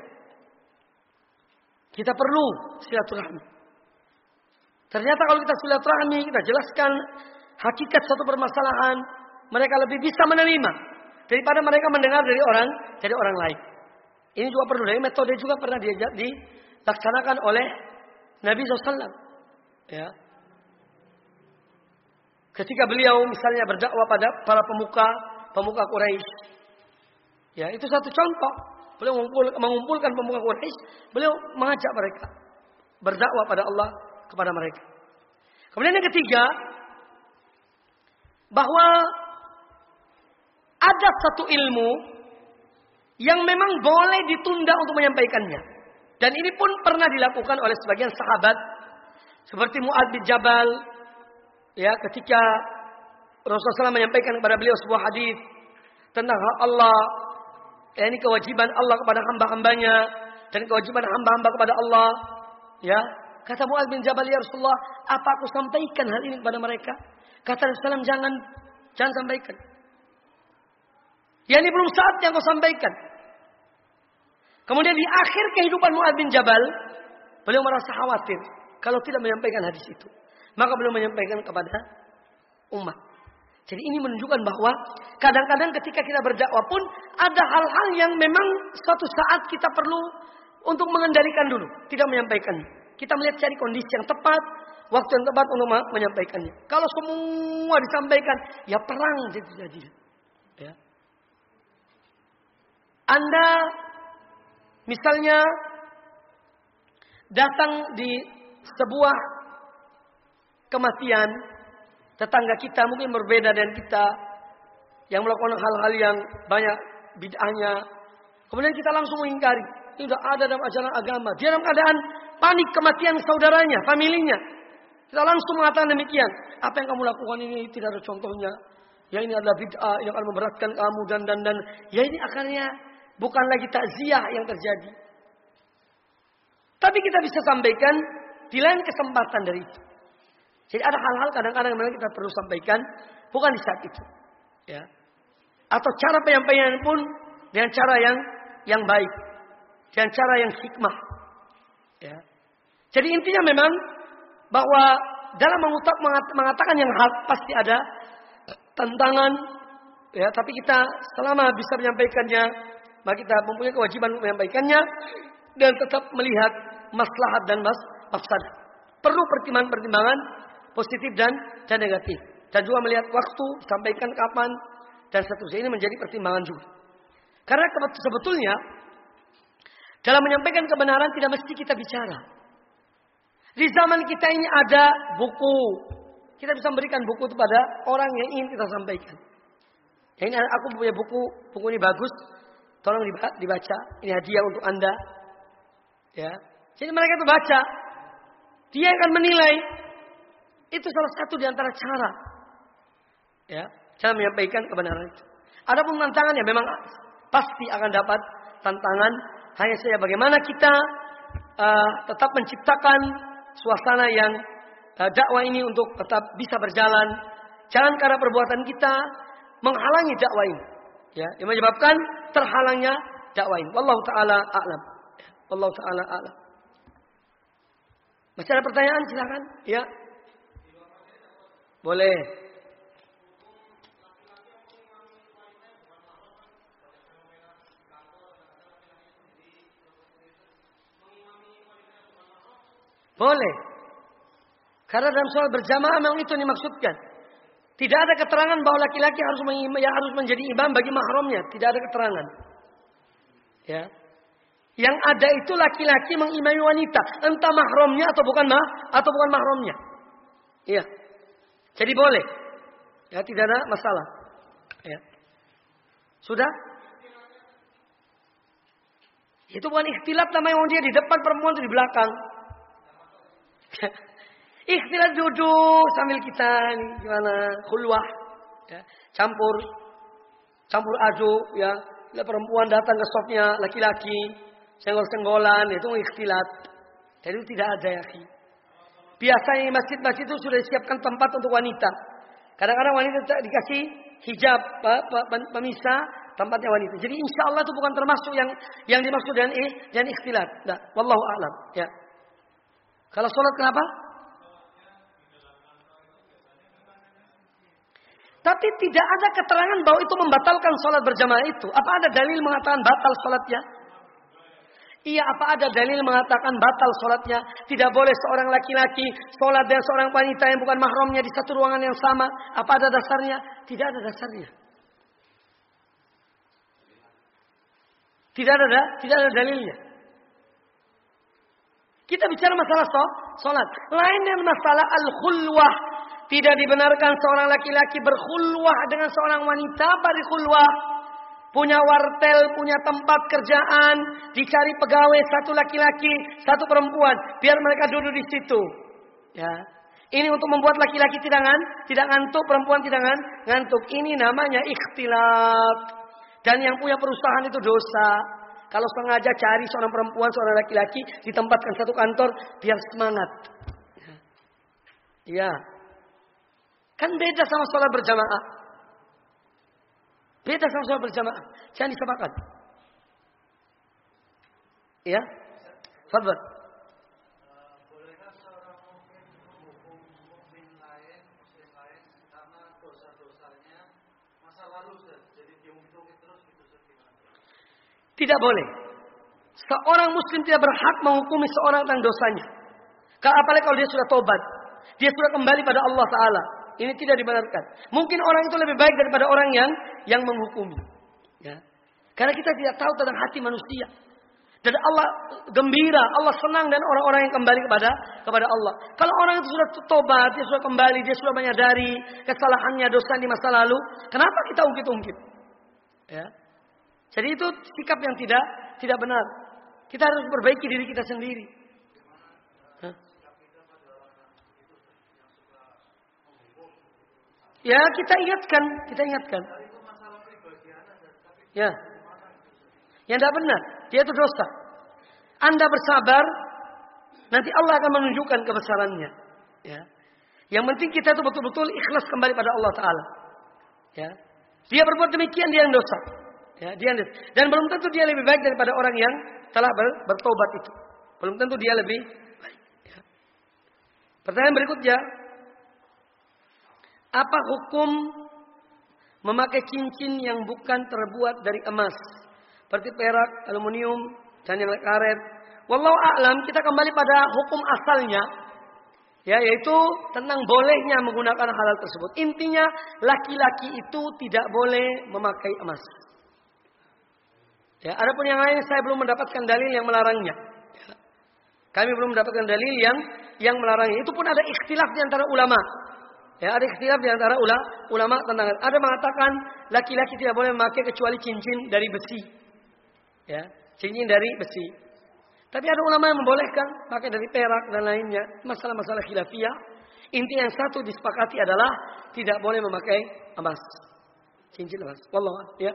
Kita perlu silaturahmi. Ternyata kalau kita silaturahmi, kita jelaskan hakikat suatu permasalahan, mereka lebih bisa menerima daripada mereka mendengar dari orang dari orang lain. Ini juga perlu dari metode juga pernah dilaksanakan oleh Nabi SAW. Ya. Ketika beliau misalnya berdakwah pada para pemuka pemuka Quraisy, ya itu satu contoh. Beliau mengumpulkan pemuka Quraisy, beliau mengajak mereka berdakwah pada Allah kepada mereka. Kemudian yang ketiga, bahwa ada satu ilmu yang memang boleh ditunda untuk menyampaikannya. Dan ini pun pernah dilakukan oleh sebagian sahabat. Seperti Mu'ad bin Jabal ya ketika Rasulullah SAW menyampaikan kepada beliau sebuah hadis tentang hak Allah ya, ini kewajiban Allah kepada hamba-hambanya dan kewajiban hamba-hamba kepada Allah ya. Kata Mu'ad bin Jabal ya Rasulullah apa aku sampaikan hal ini kepada mereka? Kata Rasulullah jangan jangan sampaikan Ya ini belum saatnya kau sampaikan. Kemudian di akhir kehidupan Mu'ad bin Jabal, beliau merasa khawatir kalau tidak menyampaikan hadis itu. Maka beliau menyampaikan kepada umat. Jadi ini menunjukkan bahwa kadang-kadang ketika kita berdakwah pun ada hal-hal yang memang suatu saat kita perlu untuk mengendalikan dulu, tidak menyampaikannya. Kita melihat cari kondisi yang tepat, waktu yang tepat untuk menyampaikannya. Kalau semua disampaikan, ya perang jadi jadi. Ya. Anda misalnya datang di sebuah kematian, tetangga kita mungkin berbeda dengan kita yang melakukan hal-hal yang banyak bid'ahnya. Kemudian kita langsung mengingkari. Ini sudah ada dalam ajaran agama. Dia dalam keadaan panik kematian saudaranya, familinya. Kita langsung mengatakan demikian. Apa yang kamu lakukan ini tidak ada contohnya. Ya ini adalah bid'ah, yang akan memberatkan kamu dan dan dan. Ya ini akhirnya Bukan lagi takziah yang terjadi. Tapi kita bisa sampaikan di lain kesempatan dari itu. Jadi ada hal-hal kadang-kadang memang kita perlu sampaikan bukan di saat itu. Ya. Atau cara penyampaian pun dengan cara yang yang baik. Dengan cara yang hikmah. Ya. Jadi intinya memang bahwa dalam mengutak mengatakan yang hak pasti ada tantangan ya tapi kita selama bisa menyampaikannya maka kita mempunyai kewajiban menyampaikannya dan tetap melihat maslahat dan mas mafsadah. Perlu pertimbangan-pertimbangan positif dan dan negatif. Dan juga melihat waktu, sampaikan kapan dan seterusnya ini menjadi pertimbangan juga. Karena sebetulnya dalam menyampaikan kebenaran tidak mesti kita bicara. Di zaman kita ini ada buku. Kita bisa memberikan buku kepada orang yang ingin kita sampaikan. Ini aku punya buku, buku ini bagus. Tolong dibaca. Ini hadiah untuk Anda. Ya. Jadi mereka itu baca. Dia akan menilai. Itu salah satu di antara cara. Ya. Cara menyampaikan kebenaran itu. Adapun tantangannya memang pasti akan dapat tantangan. Hanya saja bagaimana kita uh, tetap menciptakan suasana yang uh, dakwah ini untuk tetap bisa berjalan. Jangan karena perbuatan kita menghalangi dakwah ini. Ya, yang menyebabkan terhalangnya dakwah ini. Wallahu taala a'lam. Wallahu taala a'lam. Masih ada pertanyaan silakan. Ya. Boleh. Boleh. Karena dalam soal berjamaah memang itu dimaksudkan. Tidak ada keterangan bahwa laki-laki harus yang harus menjadi imam bagi mahramnya. Tidak ada keterangan. Ya. Yang ada itu laki-laki mengimami wanita, entah mahramnya atau bukan mah atau bukan mahramnya. Iya. Jadi boleh. Ya, tidak ada masalah. Ya. Sudah? Itu bukan ikhtilat namanya orang dia di depan perempuan itu di belakang. Ikhtilat duduk sambil kita ini gimana khulwah ya, campur campur aduk ya. Bila perempuan datang ke stopnya laki-laki senggol-senggolan itu ikhtilat. Jadi tidak ada ya. Biasanya masjid-masjid itu sudah disiapkan tempat untuk wanita. Kadang-kadang wanita dikasih hijab pemisah tempatnya wanita. Jadi insya Allah itu bukan termasuk yang yang dimaksud dengan eh dan ikhtilat. Nah, wallahu a'lam. Ya. Kalau sholat kenapa? Tapi tidak ada keterangan bahwa itu membatalkan sholat berjamaah itu. Apa ada dalil mengatakan batal sholatnya? Iya, apa ada dalil mengatakan batal sholatnya? Tidak boleh seorang laki-laki sholat dengan seorang wanita yang bukan mahramnya di satu ruangan yang sama. Apa ada dasarnya? Tidak ada dasarnya. Tidak ada, tidak ada dalilnya. Kita bicara masalah sholat. Lain dengan masalah al-khulwah. Tidak dibenarkan seorang laki-laki berkhulwah dengan seorang wanita. Apa di khulwah? Punya wartel, punya tempat kerjaan. Dicari pegawai satu laki-laki, satu perempuan. Biar mereka duduk di situ. Ya. Ini untuk membuat laki-laki tidak ngan, tidak ngantuk, perempuan tidak ngan, ngantuk. Ini namanya ikhtilat. Dan yang punya perusahaan itu dosa. Kalau sengaja cari seorang perempuan, seorang laki-laki ditempatkan satu kantor biar semangat. Iya. Kan beda sama sholat berjamaah. Beda sama sholat berjamaah. Jangan disamakan. Iya. Fadl. Tidak boleh. Seorang muslim tidak berhak menghukumi seorang tentang dosanya. Kalau apalagi kalau dia sudah tobat. Dia sudah kembali pada Allah Ta'ala. Ini tidak dibenarkan. Mungkin orang itu lebih baik daripada orang yang yang menghukumi. Ya. Karena kita tidak tahu tentang hati manusia. Dan Allah gembira, Allah senang dan orang-orang yang kembali kepada kepada Allah. Kalau orang itu sudah tobat, dia sudah kembali, dia sudah menyadari kesalahannya, dosa di masa lalu, kenapa kita ungkit-ungkit? Ya. Jadi itu sikap yang tidak tidak benar. Kita harus perbaiki diri kita sendiri. Ya kita ingatkan, kita ingatkan. Ya, yang tidak benar, dia itu dosa. Anda bersabar, nanti Allah akan menunjukkan kebesarannya. Ya. Yang penting kita itu betul-betul ikhlas kembali pada Allah Taala. Ya. Dia berbuat demikian dia yang dosa. Ya, dia dan belum tentu dia lebih baik daripada orang yang telah ber, bertobat itu. Belum tentu dia lebih baik. Ya. Pertanyaan berikutnya, apa hukum memakai cincin yang bukan terbuat dari emas, seperti perak, aluminium, dan yang karet? Wallahu a'lam, kita kembali pada hukum asalnya, ya yaitu tentang bolehnya menggunakan hal, -hal tersebut. Intinya laki-laki itu tidak boleh memakai emas. Ya, adapun yang lain saya belum mendapatkan dalil yang melarangnya. Ya. Kami belum mendapatkan dalil yang yang melarangnya. Itu pun ada ikhtilaf di antara ulama. Ya, ada ikhtilaf di antara ula, ulama tentang ada mengatakan laki-laki tidak boleh memakai kecuali cincin dari besi. Ya, cincin dari besi. Tapi ada ulama yang membolehkan pakai dari perak dan lainnya. Masalah-masalah khilafiyah. Inti yang satu disepakati adalah tidak boleh memakai emas. Cincin emas. Wallah, ya.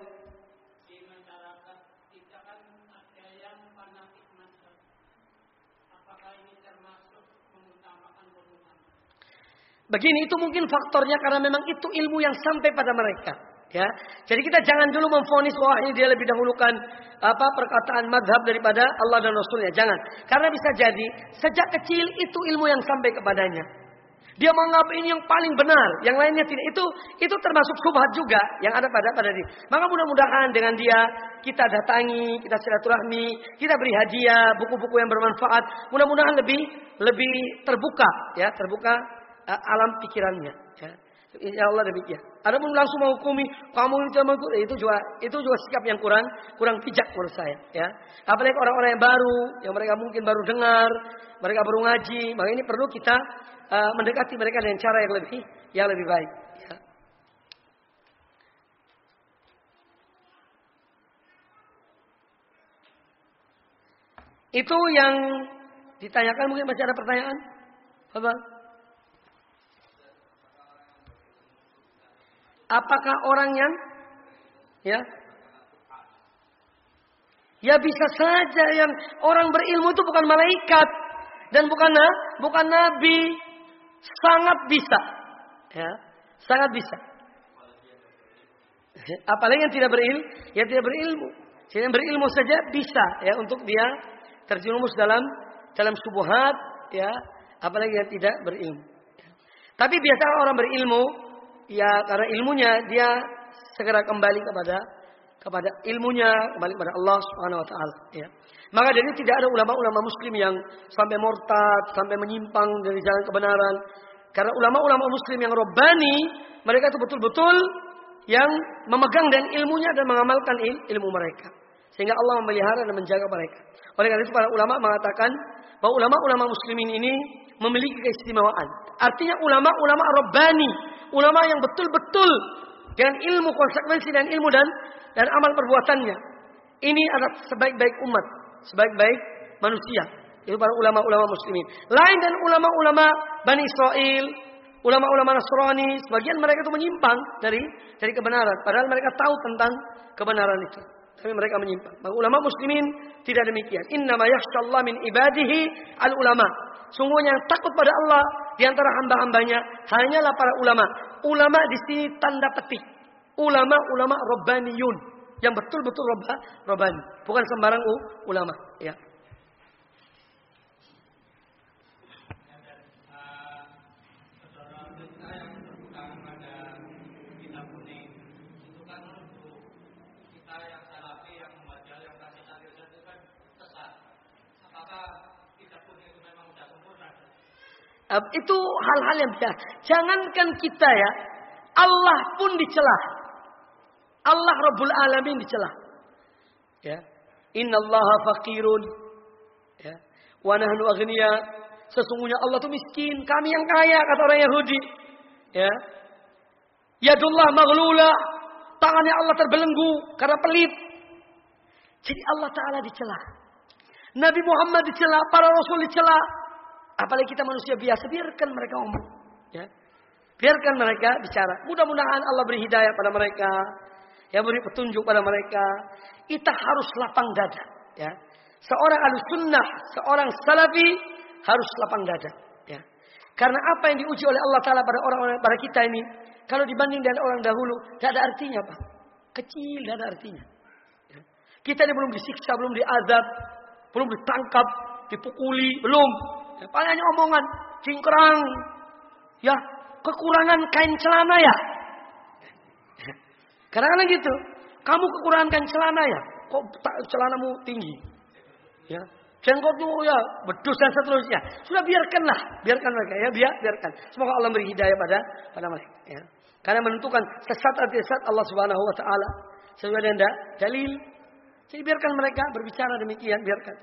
Begini itu mungkin faktornya karena memang itu ilmu yang sampai pada mereka. Ya, jadi kita jangan dulu memfonis wah ini dia lebih dahulukan apa perkataan madhab daripada Allah dan Rasulnya. Jangan, karena bisa jadi sejak kecil itu ilmu yang sampai kepadanya. Dia menganggap ini yang paling benar, yang lainnya tidak. Itu itu termasuk subhat juga yang ada pada pada dia. Maka mudah-mudahan dengan dia kita datangi, kita silaturahmi, kita beri hadiah, buku-buku yang bermanfaat. Mudah-mudahan lebih lebih terbuka, ya terbuka alam pikirannya. Ya. Ya Allah demikian. Ada pun langsung menghukumi kamu itu itu juga itu juga sikap yang kurang kurang bijak menurut saya. Ya. Apalagi orang-orang yang baru, yang mereka mungkin baru dengar, mereka baru ngaji, maka ini perlu kita uh, mendekati mereka dengan cara yang lebih yang lebih baik. Ya. Itu yang ditanyakan mungkin masih ada pertanyaan? Apa? Apakah orang yang ya Ya bisa saja yang orang berilmu itu bukan malaikat dan bukan bukan nabi. Sangat bisa. Ya, sangat bisa. Apalagi yang tidak berilmu, yang tidak berilmu. Yang berilmu saja bisa ya untuk dia terjerumus dalam dalam subuhat ya, apalagi yang tidak berilmu. Tapi biasa orang berilmu ya karena ilmunya dia segera kembali kepada kepada ilmunya, kembali kepada Allah Subhanahu wa taala, ya. Maka dari ini tidak ada ulama-ulama muslim yang sampai murtad, sampai menyimpang dari jalan kebenaran. Karena ulama-ulama muslim yang robbani, mereka itu betul-betul yang memegang dan ilmunya dan mengamalkan il, ilmu mereka. Sehingga Allah memelihara dan menjaga mereka. Oleh karena itu para ulama mengatakan bahwa ulama-ulama muslimin ini memiliki keistimewaan. Artinya ulama-ulama robbani, ulama yang betul-betul dengan ilmu konsekuensi dan ilmu dan dan amal perbuatannya. Ini adalah sebaik-baik umat, sebaik-baik manusia. Itu para ulama-ulama muslimin. Lain dan ulama-ulama Bani Israel, ulama-ulama Nasrani, sebagian mereka itu menyimpang dari dari kebenaran. Padahal mereka tahu tentang kebenaran itu. Tapi mereka menyimpang. Maka ulama muslimin tidak demikian. Inna ma min ibadihi al ulama. Sungguhnya yang takut pada Allah di antara hamba-hambanya hanyalah para ulama. Ulama di sini tanda petik ulama-ulama robbaniyun yang betul-betul robba, robbani, bukan sembarang ulama, ya. Itu hal-hal yang biasa. Jangankan kita ya, Allah pun dicela. Allah Rabbul Alamin dicela. Ya. Innallaha faqirun. Ya. Wa nahnu aghniya. Sesungguhnya Allah itu miskin, kami yang kaya kata orang Yahudi. Ya. Yadullah maghlula. Tangannya Allah terbelenggu karena pelit. Jadi Allah Ta'ala dicela. Nabi Muhammad dicela, para Rasul dicela. Apalagi kita manusia biasa, biarkan mereka ngomong. Ya. Biarkan mereka bicara. Mudah-mudahan Allah beri hidayah pada mereka yang beri petunjuk pada mereka. Kita harus lapang dada. Ya. Seorang al-sunnah, seorang salafi harus lapang dada. Ya. Karena apa yang diuji oleh Allah Ta'ala pada orang-orang pada kita ini. Kalau dibanding dengan orang dahulu, tidak ada artinya Pak. Kecil, tidak ada artinya. Ya. Kita ini belum disiksa, belum diazab, belum ditangkap, dipukuli, belum. Ya, paling hanya omongan, cingkrang. Ya, kekurangan kain celana ya. Kadang-kadang gitu. Kamu kekurangan kain celana ya? Kok celanamu tinggi? Ya. Jenggotmu ya bedus dan seterusnya. Sudah biarkanlah, biarkan mereka ya, biar biarkan. Semoga Allah beri hidayah pada pada mereka ya. Karena menentukan sesat atau sesat Allah Subhanahu wa taala sesuai dengan dalil. Jadi biarkan mereka berbicara demikian, biarkan.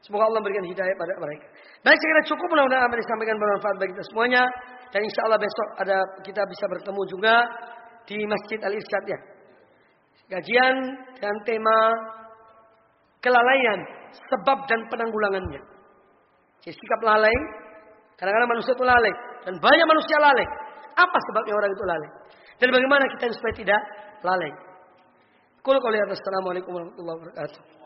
Semoga Allah berikan hidayah pada mereka. Baik, saya kira cukup mudah-mudahan apa disampaikan bermanfaat bagi kita semuanya. Dan insya Allah besok ada kita bisa bertemu juga di Masjid Al Irsyad ya. Kajian dan tema kelalaian, sebab dan penanggulangannya. Jadi sikap lalai, kadang-kadang manusia itu lalai dan banyak manusia lalai. Apa sebabnya orang itu lalai? Dan bagaimana kita supaya tidak lalai? Kul Assalamualaikum warahmatullahi wabarakatuh.